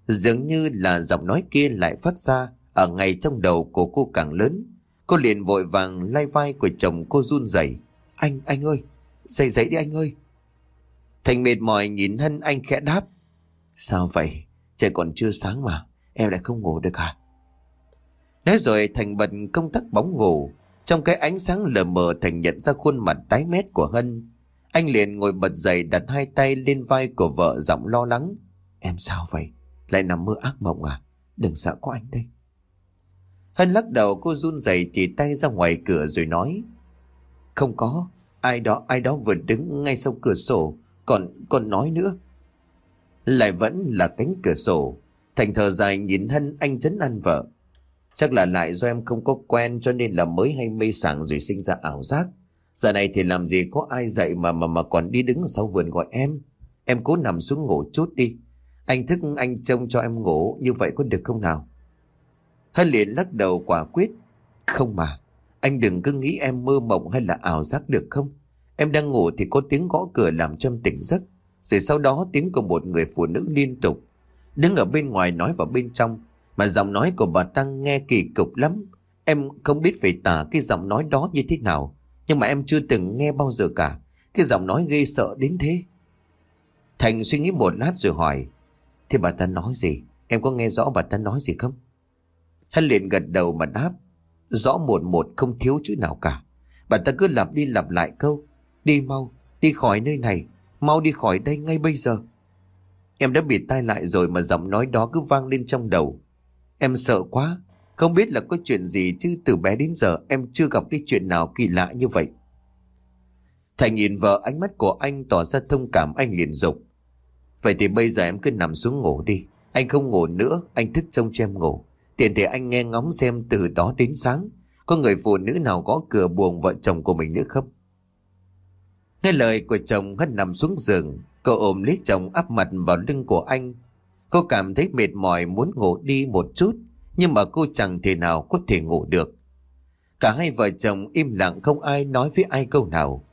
Dường như là giọng nói kia lại phát ra ở ngay trong đầu của cô càng lớn. Cô liền vội vàng lay vai của chồng cô run rẩy. Anh, anh ơi, dậy dậy đi anh ơi. Thành mệt mỏi nhìn Hân anh khẽ đáp. Sao vậy? Trời còn chưa sáng mà. Em lại không ngủ được à Nói rồi Thành bật công tắc bóng ngủ. Trong cái ánh sáng lờ mờ, Thành nhận ra khuôn mặt tái mét của Hân. Anh liền ngồi bật dậy, đặt hai tay lên vai của vợ, giọng lo lắng. Em sao vậy? Lại nằm mơ ác mộng à? Đừng sợ, có anh đây. Hân lắc đầu, cô run rẩy chỉ tay ra ngoài cửa rồi nói. Không có, Ai đó ai đó vừa đứng ngay sau cửa sổ. Còn còn nói nữa. Lại vẫn là cánh cửa sổ. Thành thờ dài nhìn Hân, anh chấn an vợ. Chắc là lại do em không có quen cho nên là mới hay mê sảng rồi sinh ra ảo giác. Giờ này thì làm gì có ai dậy mà mà mà còn đi đứng sau vườn gọi em. Em cố nằm xuống ngủ chút đi. Anh thức anh trông cho em ngủ như vậy có được không nào? Hân liền lắc đầu quả quyết. Không mà, anh đừng cứ nghĩ em mơ mộng hay là ảo giác được không? Em đang ngủ thì có tiếng gõ cửa làm cho em tỉnh giấc. Rồi sau đó tiếng của một người phụ nữ liên tục. Đứng ở bên ngoài nói vào bên trong. Mà giọng nói của bà Tăng nghe kỳ cục lắm. Em không biết phải tả cái giọng nói đó như thế nào. Nhưng mà em chưa từng nghe bao giờ cả. Cái giọng nói ghê sợ đến thế. Thành suy nghĩ một lát rồi hỏi. Thì bà ta nói gì? Em có nghe rõ bà ta nói gì không? Hắn liền gật đầu mà đáp. Rõ một một không thiếu chữ nào cả. Bà ta cứ lặp đi lặp lại câu. Đi mau, đi khỏi nơi này. Mau đi khỏi đây ngay bây giờ. Em đã bị tai lại rồi mà giọng nói đó cứ vang lên trong đầu. Em sợ quá, không biết là có chuyện gì chứ từ bé đến giờ em chưa gặp cái chuyện nào kỳ lạ như vậy. Thành nhìn vợ ánh mắt của anh tỏ ra thông cảm anh liền dục. Vậy thì bây giờ em cứ nằm xuống ngủ đi. Anh không ngủ nữa, anh thức trông cho em ngủ. Tiện thể anh nghe ngóng xem từ đó đến sáng. Có người phụ nữ nào gõ cửa buồn vợ chồng của mình nữa không? Nghe lời của chồng hất nằm xuống giường. Cậu ôm lấy chồng áp mặt vào lưng của anh Cô cảm thấy mệt mỏi muốn ngủ đi một chút, nhưng mà cô chẳng thể nào có thể ngủ được. Cả hai vợ chồng im lặng không ai nói với ai câu nào.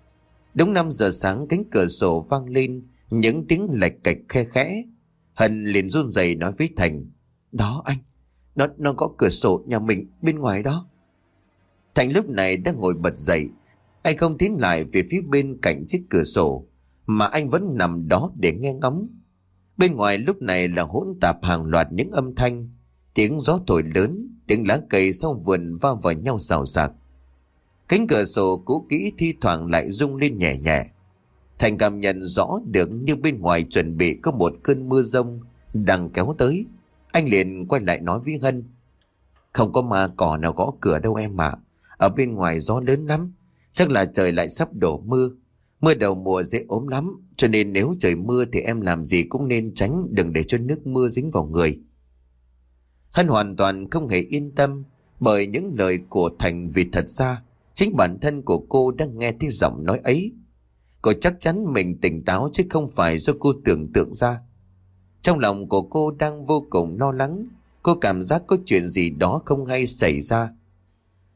Đúng 5 giờ sáng cánh cửa sổ vang lên những tiếng lạch cạch khe khẽ. Hân liền run rẩy nói với Thành. Đó anh, nó nó có cửa sổ nhà mình bên ngoài đó. Thành lúc này đang ngồi bật dậy. Anh không tiến lại về phía bên cạnh chiếc cửa sổ, mà anh vẫn nằm đó để nghe ngóng. Bên ngoài lúc này là hỗn tạp hàng loạt những âm thanh, tiếng gió thổi lớn, tiếng lá cây sau vườn va vào nhau xào xạc. Cánh cửa sổ cũ kỹ thi thoảng lại rung lên nhẹ nhẹ. Thành cảm nhận rõ được như bên ngoài chuẩn bị có một cơn mưa rông đang kéo tới. Anh liền quay lại nói với Hân. Không có ma cỏ nào gõ cửa đâu em ạ. Ở bên ngoài gió lớn lắm. Chắc là trời lại sắp đổ mưa. Mưa đầu mùa dễ ốm lắm, cho nên nếu trời mưa thì em làm gì cũng nên tránh đừng để cho nước mưa dính vào người. Hân hoàn toàn không hề yên tâm bởi những lời của Thành vì thật ra chính bản thân của cô đang nghe thấy giọng nói ấy. Cô chắc chắn mình tỉnh táo chứ không phải do cô tưởng tượng ra. Trong lòng của cô đang vô cùng lo lắng, cô cảm giác có chuyện gì đó không hay xảy ra.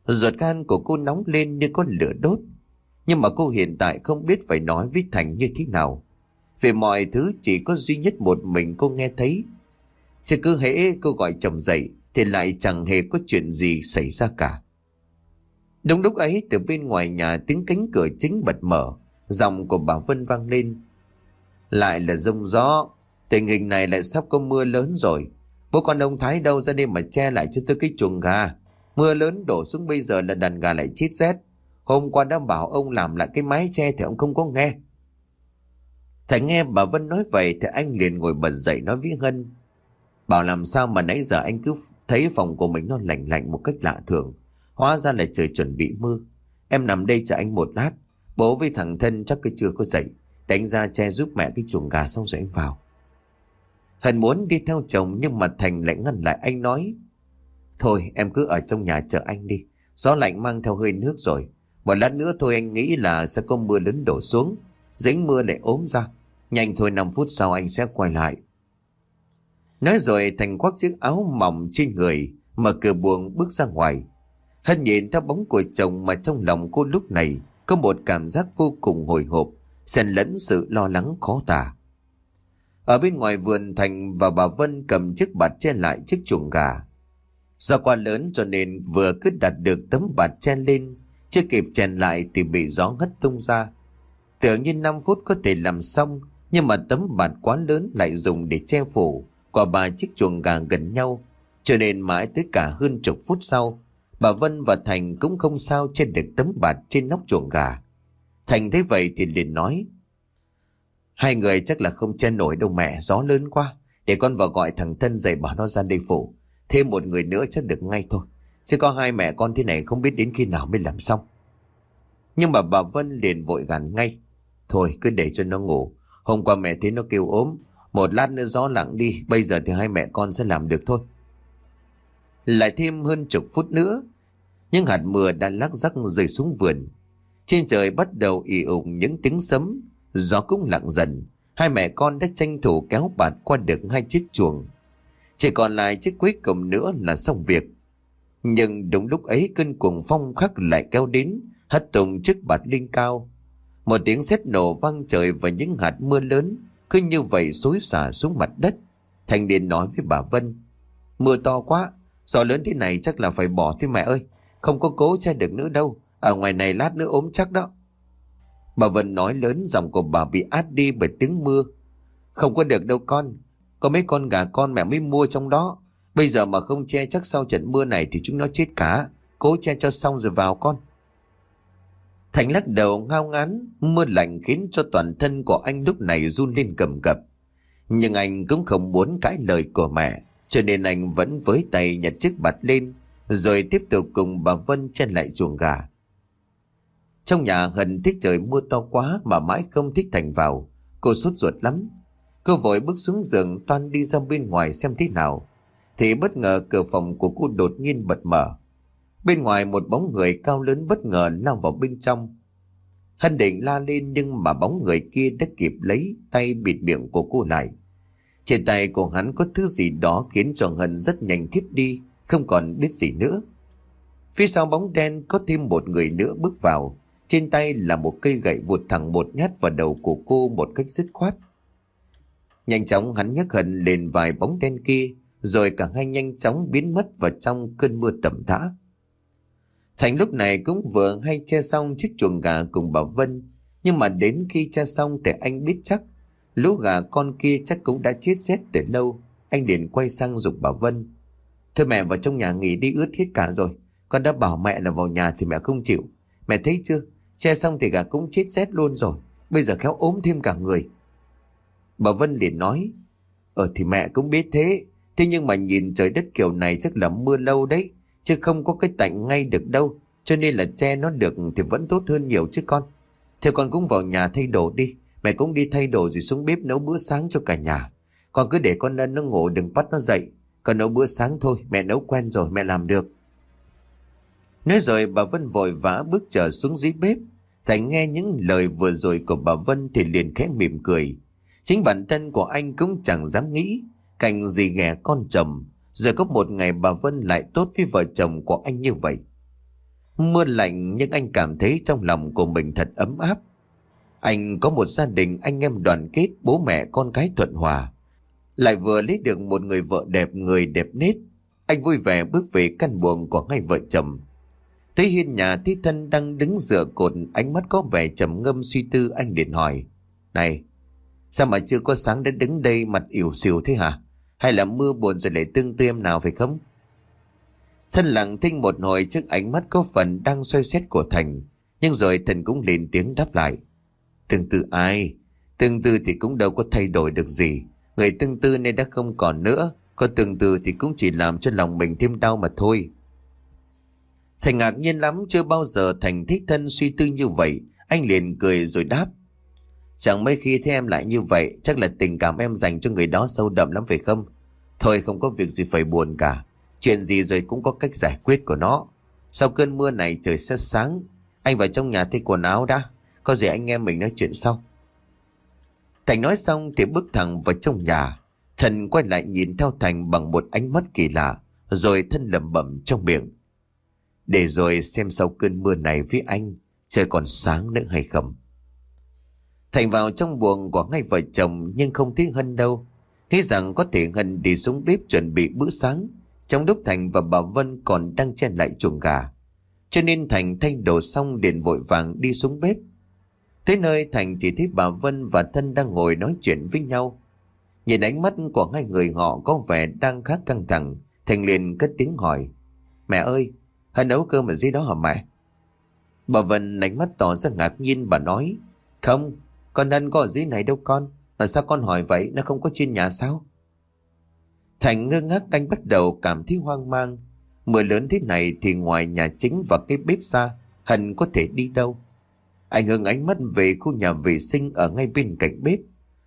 Ruột gan của cô nóng lên như có lửa đốt. Nhưng mà cô hiện tại không biết phải nói với Thành như thế nào. Về mọi thứ chỉ có duy nhất một mình cô nghe thấy. chỉ cứ hễ cô gọi chồng dậy thì lại chẳng hề có chuyện gì xảy ra cả. Đúng lúc ấy từ bên ngoài nhà tiếng cánh cửa chính bật mở, giọng của bà Vân vang lên. Lại là rông gió, tình hình này lại sắp có mưa lớn rồi. Bố con ông Thái đâu ra đây mà che lại cho tôi cái chuồng gà. Mưa lớn đổ xuống bây giờ là đàn gà lại chết rét. Hôm qua đã bảo ông làm lại cái mái che thì ông không có nghe. Thầy nghe bà Vân nói vậy thì anh liền ngồi bật dậy nói với Hân. Bảo làm sao mà nãy giờ anh cứ thấy phòng của mình nó lạnh lạnh một cách lạ thường. Hóa ra là trời chuẩn bị mưa. Em nằm đây chờ anh một lát. Bố với thằng thân chắc cứ chưa có dậy. Đánh ra che giúp mẹ cái chuồng gà xong rồi anh vào. Hân muốn đi theo chồng nhưng mà Thành lại ngăn lại anh nói. Thôi em cứ ở trong nhà chờ anh đi. Gió lạnh mang theo hơi nước rồi. Một lát nữa thôi anh nghĩ là sẽ có mưa lớn đổ xuống. Dính mưa lại ốm ra. Nhanh thôi 5 phút sau anh sẽ quay lại. Nói rồi Thành khoác chiếc áo mỏng trên người, mở cửa buồng bước ra ngoài. Hân nhìn theo bóng của chồng mà trong lòng cô lúc này có một cảm giác vô cùng hồi hộp, xen lẫn sự lo lắng khó tả. Ở bên ngoài vườn Thành và bà Vân cầm chiếc bạt che lại chiếc chuồng gà. Do quá lớn cho nên vừa cứ đặt được tấm bạt che lên chưa kịp chèn lại thì bị gió hất tung ra. Tưởng như 5 phút có thể làm xong, nhưng mà tấm bạt quá lớn lại dùng để che phủ, quả ba chiếc chuồng gà gần nhau, Cho nên mãi tới cả hơn chục phút sau, bà Vân và Thành cũng không sao trên được tấm bạt trên nóc chuồng gà. Thành thấy vậy thì liền nói. Hai người chắc là không che nổi đâu mẹ, gió lớn quá. Để con vào gọi thằng thân dậy bảo nó ra đây phủ Thêm một người nữa chắc được ngay thôi. Chứ có hai mẹ con thế này không biết đến khi nào mới làm xong. Nhưng mà bà Vân liền vội gàn ngay. Thôi, cứ để cho nó ngủ. Hôm qua mẹ thấy nó kêu ốm. Một lát nữa gió lặng đi. Bây giờ thì hai mẹ con sẽ làm được thôi. Lại thêm hơn chục phút nữa. những hạt mưa đã lắc rắc rơi xuống vườn. Trên trời bắt đầu ì ủng những tiếng sấm. Gió cũng lặng dần. Hai mẹ con đã tranh thủ kéo bạt qua được hai chiếc chuồng. Chỉ còn lại chiếc cuối cùng nữa là xong việc. Nhưng đúng lúc ấy cơn cuồng phong khắc lại kéo đến, hất tung chiếc bạt linh cao. Một tiếng sét nổ vang trời và những hạt mưa lớn cứ như vậy xối xả xuống mặt đất. Thành niên nói với bà Vân. Mưa to quá, gió lớn thế này chắc là phải bỏ thôi mẹ ơi. Không có cố che được nữa đâu, ở ngoài này lát nữa ốm chắc đó. Bà Vân nói lớn giọng của bà bị át đi bởi tiếng mưa. Không có được đâu con, có mấy con gà con mẹ mới mua trong đó. Bây giờ mà không che chắc sau trận mưa này thì chúng nó chết cả. Cố che cho xong rồi vào con. Thành lắc đầu ngao ngán, mưa lạnh khiến cho toàn thân của anh lúc này run lên cầm cập. Nhưng anh cũng không muốn cãi lời của mẹ, cho nên anh vẫn với tay nhặt chiếc bạt lên, rồi tiếp tục cùng bà Vân chen lại chuồng gà. Trong nhà Hân thích trời mưa to quá mà mãi không thích Thành vào. Cô sốt ruột lắm. Cô vội bước xuống giường toan đi ra bên ngoài xem thế nào. Thì bất ngờ cửa phòng của cô đột nhiên bật mở. Bên ngoài một bóng người cao lớn bất ngờ lao vào bên trong. Hân định la lên nhưng mà bóng người kia đã kịp lấy tay bịt miệng của cô lại. Trên tay của hắn có thứ gì đó khiến cho Hân rất nhanh thiếp đi, không còn biết gì nữa. Phía sau bóng đen có thêm một người nữa bước vào. Trên tay là một cây gậy vụt thẳng một nhát vào đầu của cô một cách dứt khoát. Nhanh chóng hắn nhấc Hân lên vài bóng đen kia, rồi cả hai nhanh chóng biến mất vào trong cơn mưa tầm thã. Thành lúc này cũng vừa hay che xong chiếc chuồng gà cùng bà Vân. Nhưng mà đến khi che xong thì anh biết chắc lũ gà con kia chắc cũng đã chết rét từ lâu. Anh liền quay sang dục bà Vân. Thôi mẹ, vào trong nhà nghỉ đi ướt hết cả rồi. Con đã bảo mẹ là vào nhà thì mẹ không chịu. Mẹ thấy chưa? Che xong thì gà cũng chết rét luôn rồi. Bây giờ khéo ốm thêm cả người. Bà Vân liền nói. Ờ thì mẹ cũng biết thế. Thế nhưng mà nhìn trời đất kiểu này chắc là mưa lâu đấy. Chứ không có cái tạnh ngay được đâu. Cho nên là che nó được thì vẫn tốt hơn nhiều chứ con. Thế con cũng vào nhà thay đồ đi. Mẹ cũng đi thay đồ rồi xuống bếp nấu bữa sáng cho cả nhà. Con cứ để con lên nó ngủ, đừng bắt nó dậy. Còn nấu bữa sáng thôi, Mẹ nấu quen rồi, mẹ làm được. Nói rồi bà Vân vội vã bước trở xuống dưới bếp. Thành nghe những lời vừa rồi của bà Vân thì liền khẽ mỉm cười. Chính bản thân của anh cũng chẳng dám nghĩ cành gì ghẻ con chồng Giờ có một ngày bà Vân lại tốt với vợ chồng của anh như vậy. Mưa lạnh nhưng anh cảm thấy trong lòng của mình thật ấm áp. Anh có một gia đình anh em đoàn kết bố mẹ con cái thuận hòa. Lại vừa lấy được một người vợ đẹp người đẹp nết. Anh vui vẻ bước về căn buồng của ngay vợ chồng. Thấy hiên nhà thi thân đang đứng dựa cột ánh mắt có vẻ trầm ngâm suy tư anh liền hỏi. Này, sao mà chưa có sáng đến đứng đây mặt ỉu xìu thế hả? Hay là mưa buồn rồi lại tương tư em nào phải không? Thân lặng thinh một hồi trước ánh mắt có phần đang xoay xét của Thành. Nhưng rồi thần cũng lên tiếng đáp lại. Tương tư ai? Tương tư thì cũng đâu có thay đổi được gì. Người tương tư nên đã không còn nữa. Có tương tư thì cũng chỉ làm cho lòng mình thêm đau mà thôi. Thành ngạc nhiên lắm, chưa bao giờ Thành thích thân suy tư như vậy. Anh liền cười rồi đáp. Chẳng mấy khi thấy em lại như vậy, Chắc là tình cảm em dành cho người đó sâu đậm lắm phải không? Thôi không có việc gì phải buồn cả. Chuyện gì rồi cũng có cách giải quyết của nó. Sau cơn mưa này trời sẽ sáng. Anh vào trong nhà thay quần áo đã. Có gì anh em mình nói chuyện sau. Thành nói xong thì bước thẳng vào trong nhà. Thần quay lại nhìn theo Thành bằng một ánh mắt kỳ lạ, Rồi thân lẩm bẩm trong miệng. Để rồi xem sau cơn mưa này với anh, Trời còn sáng nữa hay không. Thành vào trong buồng của ngay vợ chồng nhưng không thấy Hân đâu. Thế rằng có thể Hân đi xuống bếp chuẩn bị bữa sáng. Trong lúc Thành và bà Vân còn đang chen lại chuồng gà. Cho nên Thành thay đồ xong liền vội vàng đi xuống bếp. Thế nơi Thành chỉ thấy bà Vân và Thân đang ngồi nói chuyện với nhau. Nhìn ánh mắt của hai người họ có vẻ đang khá căng thẳng Thành liền cất tiếng hỏi. Mẹ ơi, Hân nấu cơm ở dưới đó hả mẹ? Bà Vân ánh mắt tỏ ra ngạc nhiên bà nói. Không, con Hân có ở dưới này đâu con. Mà sao con hỏi vậy, nó không có trên nhà sao? Thành ngơ ngác anh bắt đầu cảm thấy hoang mang. Mưa lớn thế này thì ngoài nhà chính và cái bếp ra, Hân có thể đi đâu? Anh hướng ánh mắt về khu nhà vệ sinh ở ngay bên cạnh bếp.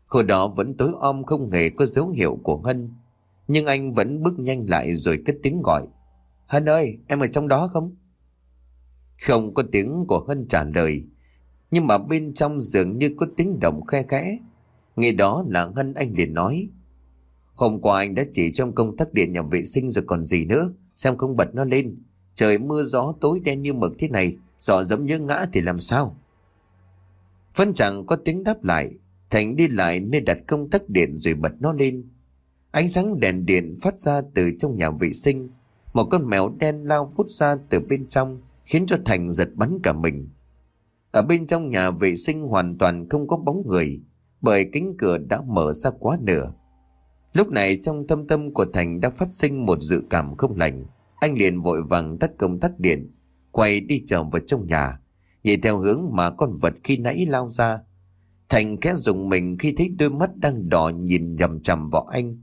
Khu đó vẫn tối om không hề có dấu hiệu của Hân. Nhưng anh vẫn bước nhanh lại rồi cất tiếng gọi. Hân ơi, em ở trong đó không? Không có tiếng của Hân trả lời. Nhưng mà bên trong dường như có tiếng động khe khẽ. Nghe đó, là Ngân anh liền nói. Hôm qua anh đã chỉ trong công tắc điện nhà vệ sinh rồi còn gì nữa. Xem không bật nó lên. Trời mưa gió tối đen như mực thế này. Gió giấm như ngã thì làm sao? Vẫn chẳng có tiếng đáp lại. Thành đi lại nơi đặt công tắc điện rồi bật nó lên. Ánh sáng đèn điện phát ra từ trong nhà vệ sinh. Một con mèo đen lao vút ra từ bên trong, khiến cho Thành giật bắn cả mình. Ở bên trong nhà vệ sinh hoàn toàn không có bóng người bởi cánh cửa đã mở ra quá nửa. Lúc này trong thâm tâm của Thành đã phát sinh một dự cảm không lành. Anh liền vội vàng tắt công tắc điện, quay đi trở vào trong nhà, nhìn theo hướng mà con vật khi nãy lao ra. Thành khẽ dùng mình khi thấy đôi mắt đang đỏ nhìn nhầm chầm vào anh.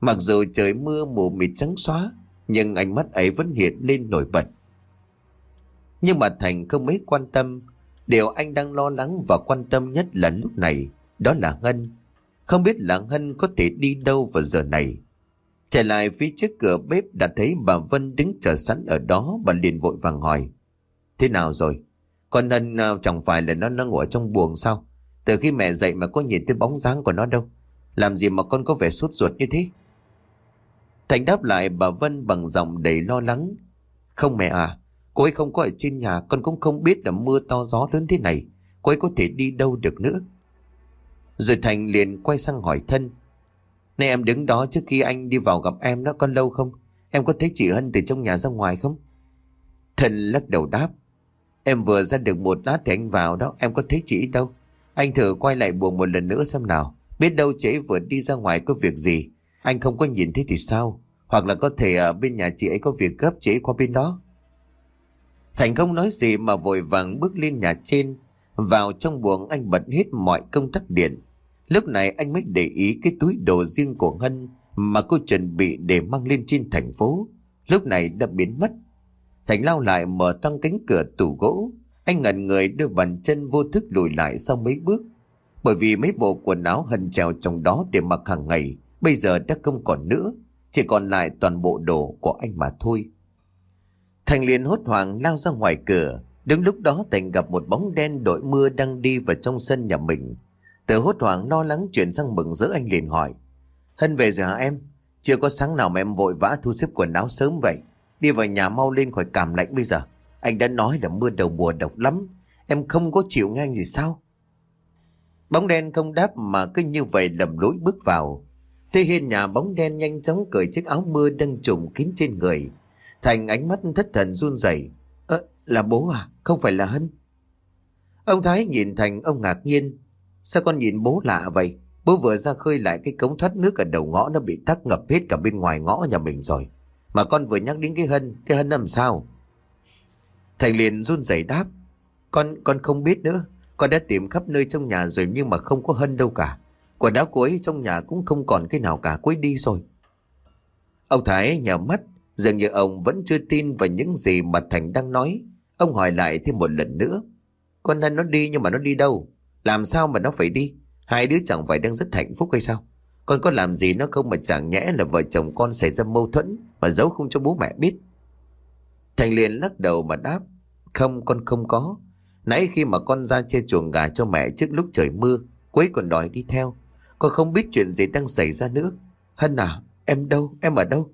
Mặc dù trời mưa mù mịt trắng xóa, nhưng ánh mắt ấy vẫn hiện lên nổi bật. Nhưng mà Thành không mấy quan tâm, điều anh đang lo lắng và quan tâm nhất là lúc này, đó là Ngân. Không biết là Ngân có thể đi đâu vào giờ này. Chạy lại phía trước cửa bếp đã thấy bà Vân đứng chờ sẵn ở đó, bà liền vội vàng hỏi. Thế nào rồi? Con Ngân à, chẳng phải là nó nó ngồi trong buồng sao? Từ khi mẹ dậy mà có nhìn thấy bóng dáng của nó đâu. Làm gì mà con có vẻ sốt ruột như thế? Thành đáp lại bà Vân bằng giọng đầy lo lắng. Không mẹ à, cô ấy không có ở trên nhà, con cũng không biết là mưa to gió lớn thế này. Cô ấy có thể đi đâu được nữa. Rồi Thành liền quay sang hỏi thân. Này em đứng đó trước khi anh đi vào gặp em đó con lâu không? Em có thấy chị Hân từ trong nhà ra ngoài không? Thân lắc đầu đáp. Em vừa ra được một lát thì anh vào đó, em có thấy chị đâu. Anh thử quay lại buồn một lần nữa xem nào. Biết đâu chị vừa đi ra ngoài có việc gì anh không có nhìn thấy thì sao? Hoặc là có thể ở bên nhà chị ấy có việc gấp chị ấy qua bên đó. Thành không nói gì mà vội vàng bước lên nhà trên. Vào trong buồng anh bật hết mọi công tắc điện. Lúc này anh mới để ý cái túi đồ riêng của Ngân mà cô chuẩn bị để mang lên trên thành phố. Lúc này đã biến mất. Thành lao lại mở toang cánh cửa tủ gỗ. Anh ngẩn người đưa bàn chân vô thức lùi lại sau mấy bước. Bởi vì mấy bộ quần áo hần trèo trong đó để mặc hàng ngày, Bây giờ đã không còn nữa Chỉ còn lại toàn bộ đồ của anh mà thôi Thành liền hốt hoảng lao ra ngoài cửa. Đứng lúc đó Thành gặp một bóng đen đội mưa đang đi vào trong sân nhà mình. Từ hốt hoảng lo lắng chuyển sang mừng rỡ anh liền hỏi, Hân về rồi hả em? Chưa có sáng nào mà em vội vã thu xếp quần áo sớm vậy. Đi vào nhà mau lên khỏi cảm lạnh bây giờ. Anh đã nói là mưa đầu mùa độc lắm. Em không có chịu nghe gì sao? Bóng đen không đáp mà cứ như vậy lầm lũi bước vào. Thế hiên nhà bóng đen nhanh chóng cởi chiếc áo mưa đang trùm kín trên người. Thành ánh mắt thất thần run rẩy. Ơ, là bố à? Không phải là Hân? Ông Thái nhìn Thành ông ngạc nhiên. Sao con nhìn bố lạ vậy? Bố vừa ra khơi lại cái cống thoát nước ở đầu ngõ nó bị tắc ngập hết cả bên ngoài ngõ nhà mình rồi. Mà con vừa nhắc đến cái Hân, cái Hân làm sao? Thành liền run rẩy đáp. Con, con không biết nữa. Con đã tìm khắp nơi trong nhà rồi nhưng mà không có Hân đâu cả. Quần áo của ấy trong nhà cũng không còn cái nào cả cuối đi rồi. Ông Thái nhờ mắt, dường như ông vẫn chưa tin vào những gì mà Thành đang nói. Ông hỏi lại thêm một lần nữa. Con Hân nó đi nhưng mà nó đi đâu? Làm sao mà nó phải đi? Hai đứa chẳng phải đang rất hạnh phúc hay sao? Con có làm gì nó không mà chẳng nhẽ là vợ chồng con xảy ra mâu thuẫn mà giấu không cho bố mẹ biết. Thành liền lắc đầu mà đáp. Không con không có. Nãy khi mà con ra che chuồng gà cho mẹ trước lúc trời mưa, quế còn đòi đi theo. Con không biết chuyện gì đang xảy ra nữa. Hân à, em đâu, em ở đâu?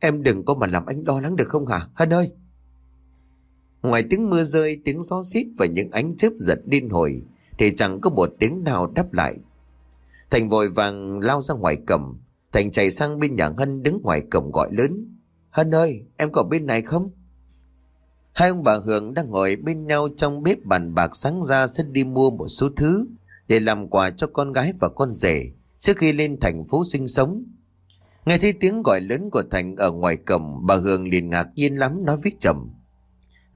Em đừng có mà làm anh lo lắng được không hả? Hân ơi! Ngoài tiếng mưa rơi, tiếng gió xít và những ánh chớp giật điên hồi, thì chẳng có một tiếng nào đáp lại. Thành vội vàng lao ra ngoài cầm. Thành chạy sang bên nhà Hân đứng ngoài cổng gọi lớn. Hân ơi, em có bên này không? Hai ông bà Hưởng đang ngồi bên nhau trong bếp bàn bạc sáng ra sẽ đi mua một số thứ để làm quà cho con gái và con rể trước khi lên thành phố sinh sống. Nghe thấy tiếng gọi lớn của Thành ở ngoài cổng, bà Hương liền ngạc nhiên lắm nói với chồng.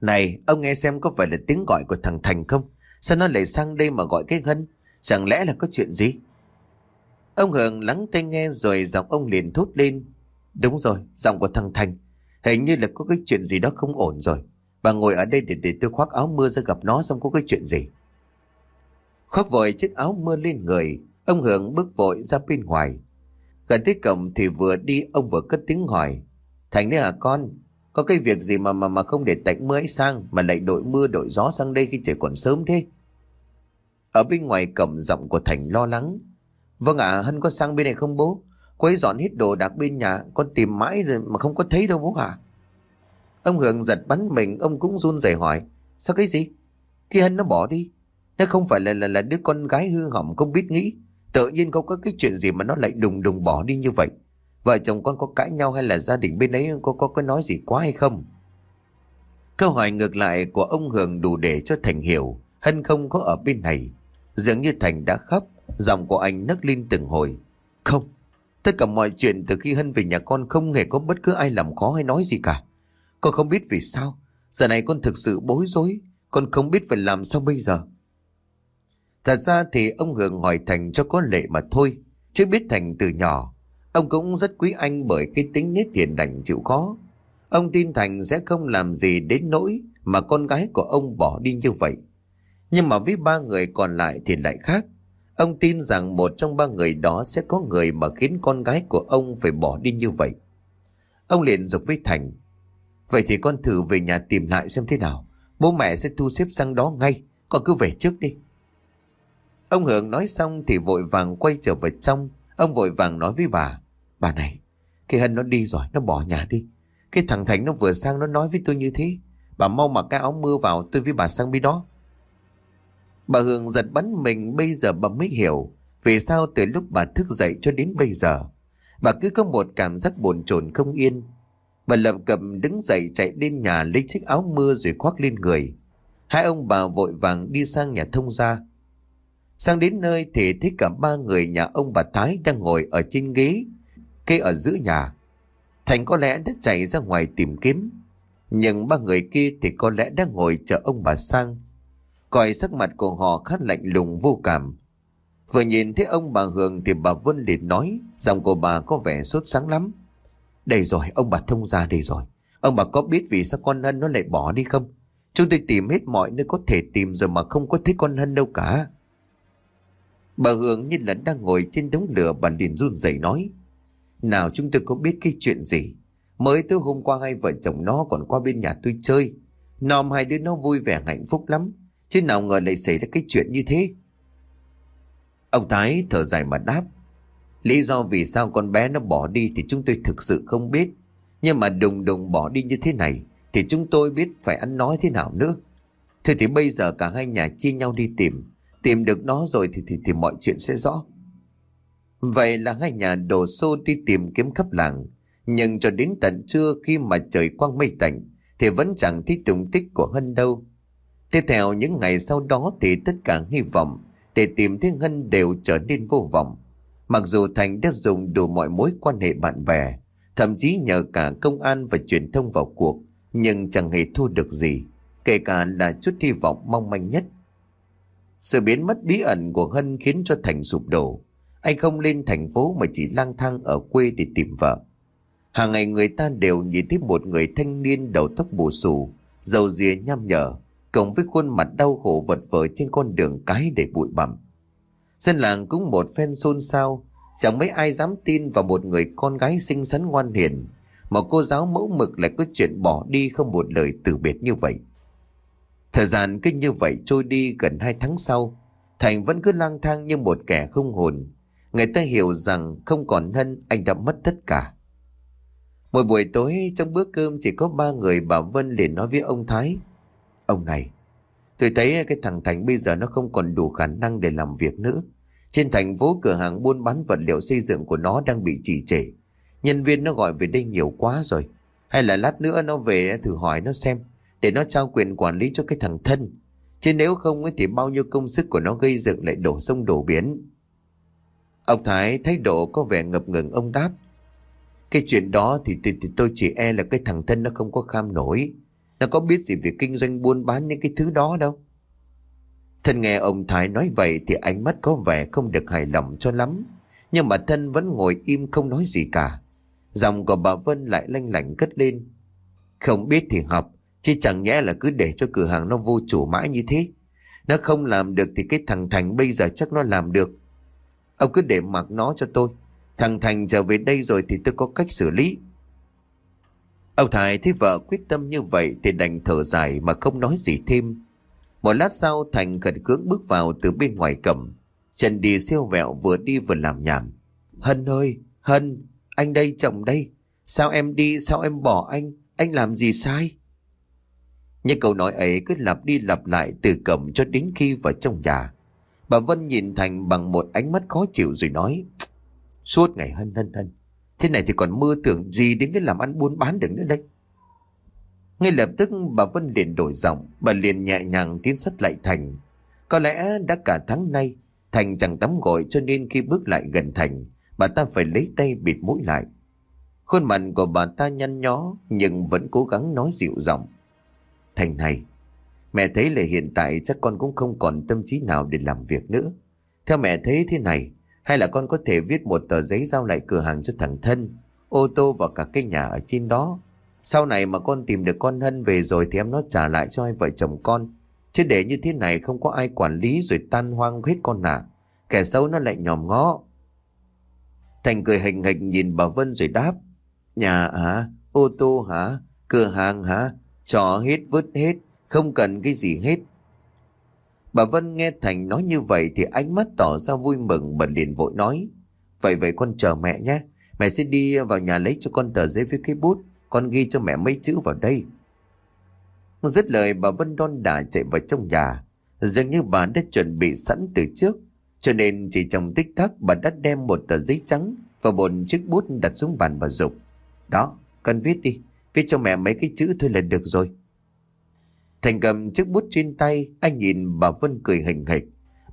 Này, ông nghe xem có phải là tiếng gọi của thằng Thành không? Sao nó lại sang đây mà gọi cái Hân? Chẳng lẽ là có chuyện gì? Ông Hường lắng tai nghe rồi giọng ông liền thốt lên. Đúng rồi, giọng của thằng Thành. Hình như là có cái chuyện gì đó không ổn rồi. Bà ngồi ở đây để để tôi khoác áo mưa ra gặp nó xong có cái chuyện gì. Khoác vội chiếc áo mưa lên người, ông Hưởng bước vội ra bên ngoài. Gần tới cổng thì vừa đi ông vừa cất tiếng hỏi. Thành đấy à con, có cái việc gì mà mà mà không để tạnh mưa ấy sang mà lại đội mưa đội gió sang đây khi trời còn sớm thế? Ở bên ngoài cổng giọng của Thành lo lắng. Vâng ạ, Hân có sang bên này không bố? Cô ấy dọn hết đồ đạc bên nhà, con tìm mãi rồi mà không có thấy đâu bố hả? Ông Hường giật bắn mình, ông cũng run rẩy hỏi. Sao cái gì? Khi Hân nó bỏ đi. Nó không phải là, là là đứa con gái hư hỏng không biết nghĩ. Tự nhiên không có cái chuyện gì mà nó lại đùng đùng bỏ đi như vậy. Vợ chồng con có cãi nhau hay là gia đình bên ấy có có có nói gì quá hay không? Câu hỏi ngược lại của ông Hường đủ để cho Thành hiểu Hân không có ở bên này. Dường như Thành đã khóc, giọng của anh nấc lên từng hồi. Không, tất cả mọi chuyện từ khi Hân về nhà con không hề có bất cứ ai làm khó hay nói gì cả. Con không biết vì sao, giờ này con thực sự bối rối, con không biết phải làm sao bây giờ. Thật ra thì ông Hường hỏi Thành cho có lệ mà thôi, chứ biết Thành từ nhỏ. Ông cũng rất quý anh bởi cái tính nết hiền đành chịu khó. Ông tin Thành sẽ không làm gì đến nỗi mà con gái của ông bỏ đi như vậy. Nhưng mà với ba người còn lại thì lại khác. Ông tin rằng một trong ba người đó sẽ có người mà khiến con gái của ông phải bỏ đi như vậy. Ông liền dục với Thành. Vậy thì con thử về nhà tìm lại xem thế nào. Bố mẹ sẽ thu xếp sang đó ngay. Con cứ về trước đi. Ông Hưởng nói xong thì vội vàng quay trở về trong. Ông vội vàng nói với bà. Bà này, cái Hân nó đi rồi, nó bỏ nhà đi. Cái thằng Thành nó vừa sang nó nói với tôi như thế. Bà mau mặc cái áo mưa vào tôi với bà sang bên đó. Bà Hương giật bắn mình bây giờ bà mới hiểu vì sao từ lúc bà thức dậy cho đến bây giờ. Bà cứ có một cảm giác bồn chồn không yên. Bà lập cầm đứng dậy chạy lên nhà lấy chiếc áo mưa rồi khoác lên người. Hai ông bà vội vàng đi sang nhà thông gia. Sang đến nơi thì thấy cả ba người nhà ông bà Thái đang ngồi ở trên ghế, kê ở giữa nhà. Thành có lẽ đã chạy ra ngoài tìm kiếm. Nhưng ba người kia thì có lẽ đang ngồi chờ ông bà sang Coi sắc mặt của họ khá lạnh lùng vô cảm. Vừa nhìn thấy ông bà Hường thì bà Vân liền nói, giọng của bà có vẻ sốt sáng lắm. Đây rồi, ông bà thông ra đây rồi. Ông bà có biết vì sao con Hân nó lại bỏ đi không? Chúng tôi tìm hết mọi nơi có thể tìm rồi mà không có thấy con Hân đâu cả. Bà Hường như là đang ngồi trên đống lửa bàn liền run rẩy nói. Nào chúng tôi có biết cái chuyện gì? Mới tới hôm qua hai vợ chồng nó còn qua bên nhà tôi chơi. Nòm hai đứa nó vui vẻ hạnh phúc lắm. Chứ nào ngờ lại xảy ra cái chuyện như thế Ông Thái thở dài mà đáp, Lý do vì sao con bé nó bỏ đi Thì chúng tôi thực sự không biết Nhưng mà đùng đùng bỏ đi như thế này Thì chúng tôi biết phải ăn nói thế nào nữa Thế thì bây giờ cả hai nhà chia nhau đi tìm Tìm được nó rồi thì, thì, thì mọi chuyện sẽ rõ Vậy là hai nhà đổ xô đi tìm kiếm khắp làng Nhưng cho đến tận trưa khi mà trời quang mây tạnh Thì vẫn chẳng thấy tung tích của Hân đâu Tiếp theo những ngày sau đó thì tất cả hy vọng để tìm thấy hân đều trở nên vô vọng. Mặc dù Thành đã dùng đủ mọi mối quan hệ bạn bè, thậm chí nhờ cả công an và truyền thông vào cuộc, nhưng chẳng hề thu được gì, kể cả là chút hy vọng mong manh nhất. Sự biến mất bí ẩn của Hân khiến cho Thành sụp đổ. Anh không lên thành phố mà chỉ lang thang ở quê để tìm vợ. Hàng ngày người ta đều nhìn thấy một người thanh niên đầu tóc bù xù, dầu dìa nham nhở, cộng với khuôn mặt đau khổ vật vờ trên con đường cái để bụi bặm. Dân làng cũng một phen xôn xao, chẳng mấy ai dám tin vào một người con gái xinh xắn ngoan hiền, mà cô giáo mẫu mực lại có chuyện bỏ đi không một lời từ biệt như vậy. Thời gian cứ như vậy trôi đi gần hai tháng sau, Thành vẫn cứ lang thang như một kẻ không hồn. Người ta hiểu rằng không còn Hân anh đã mất tất cả. Một buổi tối trong bữa cơm chỉ có ba người bà Vân liền nói với ông Thái. Ông này, tôi thấy cái thằng Thành bây giờ nó không còn đủ khả năng để làm việc nữa. Trên thành phố cửa hàng buôn bán vật liệu xây dựng của nó đang bị trì trệ. Nhân viên nó gọi về đây nhiều quá rồi. Hay là lát nữa nó về thử hỏi nó xem, để nó trao quyền quản lý cho cái thằng thân. Chứ nếu không ấy thì bao nhiêu công sức của nó gây dựng lại đổ sông đổ biển. Ông Thái thái độ có vẻ ngập ngừng ông đáp. Cái chuyện đó thì, thì, thì tôi chỉ e là cái thằng thân nó không có kham nổi. Nó có biết gì về kinh doanh buôn bán những cái thứ đó đâu. Thân nghe ông Thái nói vậy thì ánh mắt có vẻ không được hài lòng cho lắm. Nhưng mà thân vẫn ngồi im không nói gì cả. Giọng của bà Vân lại lanh lảnh cất lên. Không biết thì học, chứ chẳng nhẽ là cứ để cho cửa hàng nó vô chủ mãi như thế. Nó không làm được thì cái thằng Thành bây giờ chắc nó làm được. Ông cứ để mặc nó cho tôi. Thằng Thành trở về đây rồi thì tôi có cách xử lý. Ông Thái thấy vợ quyết tâm như vậy thì đành thở dài mà không nói gì thêm. Một lát sau Thành khẩn cưỡng bước vào từ bên ngoài cầm. Chân đi siêu vẹo vừa đi vừa làm nhảm. Hân ơi, Hân, anh đây chồng đây. Sao em đi, sao em bỏ anh, anh làm gì sai? Những câu nói ấy cứ lặp đi lặp lại từ cổng cho đến khi vào trong nhà. Bà Vân nhìn Thành bằng một ánh mắt khó chịu rồi nói. Suốt ngày hân hân hân. Thế này thì còn mơ tưởng gì đến cái làm ăn buôn bán được nữa đây. Ngay lập tức bà Vân liền đổi giọng, bà liền nhẹ nhàng tiến sắt lại Thành. Có lẽ đã cả tháng nay, Thành chẳng tắm gội cho nên khi bước lại gần Thành, bà ta phải lấy tay bịt mũi lại. Khuôn mặt của bà ta nhăn nhó nhưng vẫn cố gắng nói dịu giọng. Thành này, mẹ thấy là hiện tại chắc con cũng không còn tâm trí nào để làm việc nữa. Theo mẹ thấy thế này, hay là con có thể viết một tờ giấy giao lại cửa hàng cho thằng thân, ô tô và cả cái nhà ở trên đó. Sau này mà con tìm được con Hân về rồi thì em nó trả lại cho hai vợ chồng con. Chứ để như thế này không có ai quản lý rồi tan hoang hết con nạ. Kẻ xấu nó lại nhòm ngó. Thành cười hình hình nhìn bà Vân rồi đáp. Nhà hả? Ô tô hả? Cửa hàng hả? Cho hết vứt hết. Không cần cái gì hết. Bà Vân nghe Thành nói như vậy thì ánh mắt tỏ ra vui mừng bần liền vội nói. Vậy vậy con chờ mẹ nhé. Mẹ sẽ đi vào nhà lấy cho con tờ giấy với cái bút. Con ghi cho mẹ mấy chữ vào đây. Dứt lời bà Vân đon đả chạy vào trong nhà. Dường như bà đã chuẩn bị sẵn từ trước. Cho nên chỉ trong tích tắc bà đã đem một tờ giấy trắng và một chiếc bút đặt xuống bàn và dục. Đó, con viết đi. Viết cho mẹ mấy cái chữ thôi là được rồi. Thành cầm chiếc bút trên tay, anh nhìn bà Vân cười hình hịch.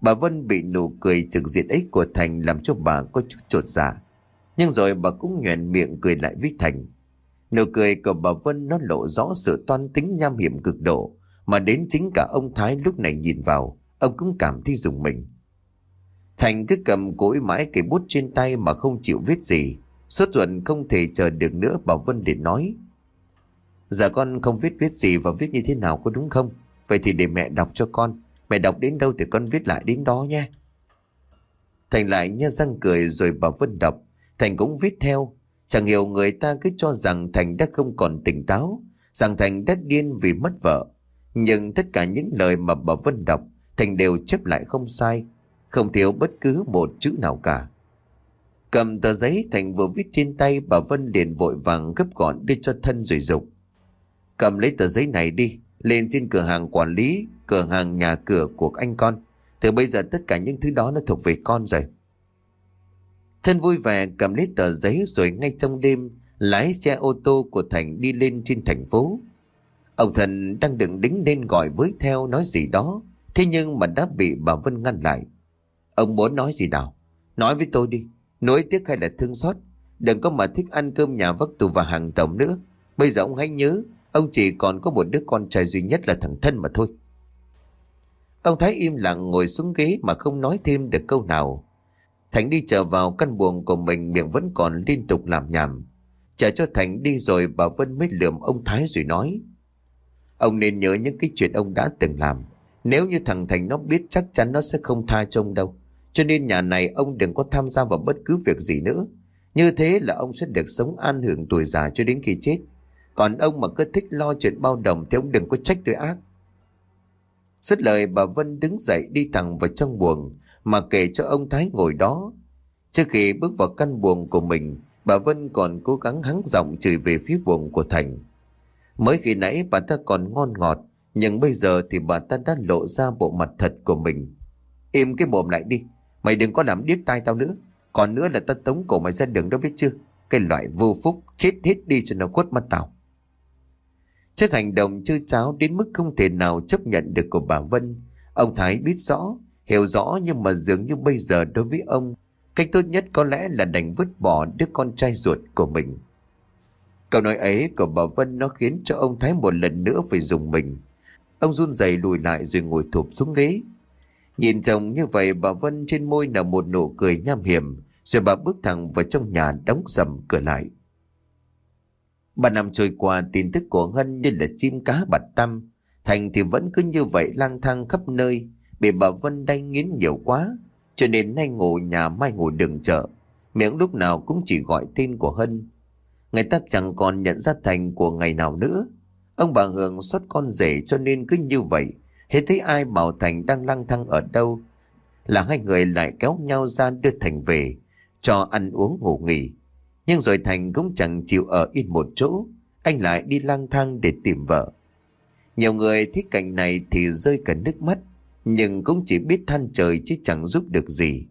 Bà Vân bị nụ cười trực diện ấy của Thành làm cho bà có chút trột dạ. Nhưng rồi bà cũng nhoèn miệng cười lại với Thành. Nụ cười của bà Vân nó lộ rõ sự toan tính nham hiểm cực độ, mà đến chính cả ông Thái lúc này nhìn vào, ông cũng cảm thấy dùng mình. Thành cứ cầm cối mãi cây bút trên tay mà không chịu viết gì. Suốt ruột không thể chờ được nữa bà Vân để nói. Giờ con không viết viết gì và viết như thế nào có đúng không? Vậy thì để mẹ đọc cho con. Mẹ đọc đến đâu thì con viết lại đến đó nha. Thành lại nha răng cười rồi bà Vân đọc. Thành cũng viết theo. Chẳng hiểu người ta cứ cho rằng Thành đã không còn tỉnh táo. Rằng Thành đã điên vì mất vợ. Nhưng tất cả những lời mà bà Vân đọc, Thành đều chấp lại không sai. Không thiếu bất cứ một chữ nào cả. Cầm tờ giấy Thành vừa viết trên tay, bà Vân liền vội vàng gấp gọn đưa cho thân rồi dục Cầm lấy tờ giấy này đi, lên trên cửa hàng quản lý, cửa hàng nhà cửa của anh con. Từ bây giờ tất cả những thứ đó nó thuộc về con rồi. Thân vui vẻ cầm lấy tờ giấy rồi ngay trong đêm lái xe ô tô của Thành đi lên trên thành phố. Ông Thần đang đứng đính lên gọi với theo nói gì đó, thế nhưng mà đã bị bà Vân ngăn lại. Ông muốn nói gì nào? Nói với tôi đi, nỗi tiếc hay là thương xót? Đừng có mà thích ăn cơm nhà vất tù và hàng tổng nữa. Bây giờ ông hãy nhớ, Ông chỉ còn có một đứa con trai duy nhất là thằng thân mà thôi. Ông Thái im lặng ngồi xuống ghế mà không nói thêm được câu nào. Thành đi trở vào căn buồng của mình miệng vẫn còn liên tục làm nhảm. Chờ cho Thành đi rồi bà Vân mới lườm ông Thái rồi nói. Ông nên nhớ những cái chuyện ông đã từng làm. Nếu như thằng Thành nó biết chắc chắn nó sẽ không tha trông đâu. Cho nên nhà này ông đừng có tham gia vào bất cứ việc gì nữa. Như thế là ông sẽ được sống an hưởng tuổi già cho đến khi chết. Còn ông mà cứ thích lo chuyện bao đồng thì ông đừng có trách tôi ác. Dứt lời bà Vân đứng dậy đi thẳng vào trong buồng mà kể cho ông Thái ngồi đó. Trước khi bước vào căn buồng của mình, bà Vân còn cố gắng hắng giọng chửi về phía buồng của Thành. Mới khi nãy bà ta còn ngon ngọt, nhưng bây giờ thì bà ta đã lộ ra bộ mặt thật của mình. Im cái mồm lại đi, mày đừng có làm điếc tai tao nữa. Còn nữa là tao tống cổ mày ra đường đó biết chưa? Cái loại vô phúc, chết hết đi cho nó khuất mắt tao. Trước hành động chư cháo đến mức không thể nào chấp nhận được của bà Vân, ông Thái biết rõ, hiểu rõ nhưng mà dường như bây giờ đối với ông, cách tốt nhất có lẽ là đành vứt bỏ đứa con trai ruột của mình. Câu nói ấy của bà Vân nó khiến cho ông Thái một lần nữa phải dùng mình. Ông run rẩy lùi lại rồi ngồi thụp xuống ghế. Nhìn chồng như vậy bà Vân trên môi nở một nụ cười nham hiểm rồi bà bước thẳng vào trong nhà đóng sầm cửa lại. Ba năm trôi qua, tin tức của Hân như là chim cá bạch tâm. Thành thì vẫn cứ như vậy lang thang khắp nơi. Bị bà Vân đay nghiến nhiều quá. Cho nên nay ngủ nhà mai ngủ đường chợ. Miệng lúc nào cũng chỉ gọi tên của Hân. Người ta chẳng còn nhận ra Thành của ngày nào nữa. Ông bà Hường xuất con rể cho nên cứ như vậy. Hết thấy ai bảo Thành đang lang thang ở đâu. Là hai người lại kéo nhau ra đưa Thành về. Cho ăn uống ngủ nghỉ. Nhưng rồi Thành cũng chẳng chịu ở yên một chỗ. Anh lại đi lang thang để tìm vợ. Nhiều người thích cảnh này thì rơi cả nước mắt. Nhưng cũng chỉ biết than trời chứ chẳng giúp được gì.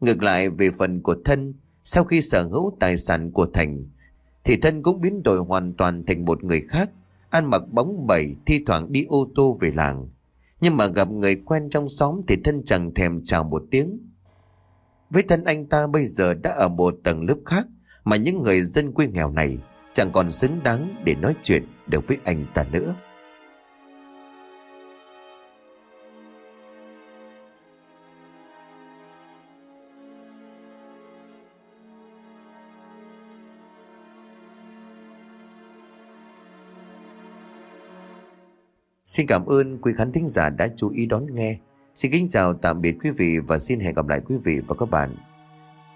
Ngược lại về phần của thân, sau khi sở hữu tài sản của Thành, thì thân cũng biến đổi hoàn toàn thành một người khác, ăn mặc bóng bẩy, thi thoảng đi ô tô về làng. Nhưng mà gặp người quen trong xóm thì thân chẳng thèm chào một tiếng. Với thân anh ta bây giờ đã ở một tầng lớp khác mà những người dân quê nghèo này chẳng còn xứng đáng để nói chuyện được với anh ta nữa. Xin cảm ơn quý khán thính giả đã chú ý đón nghe. Xin kính chào tạm biệt quý vị và xin hẹn gặp lại quý vị và các bạn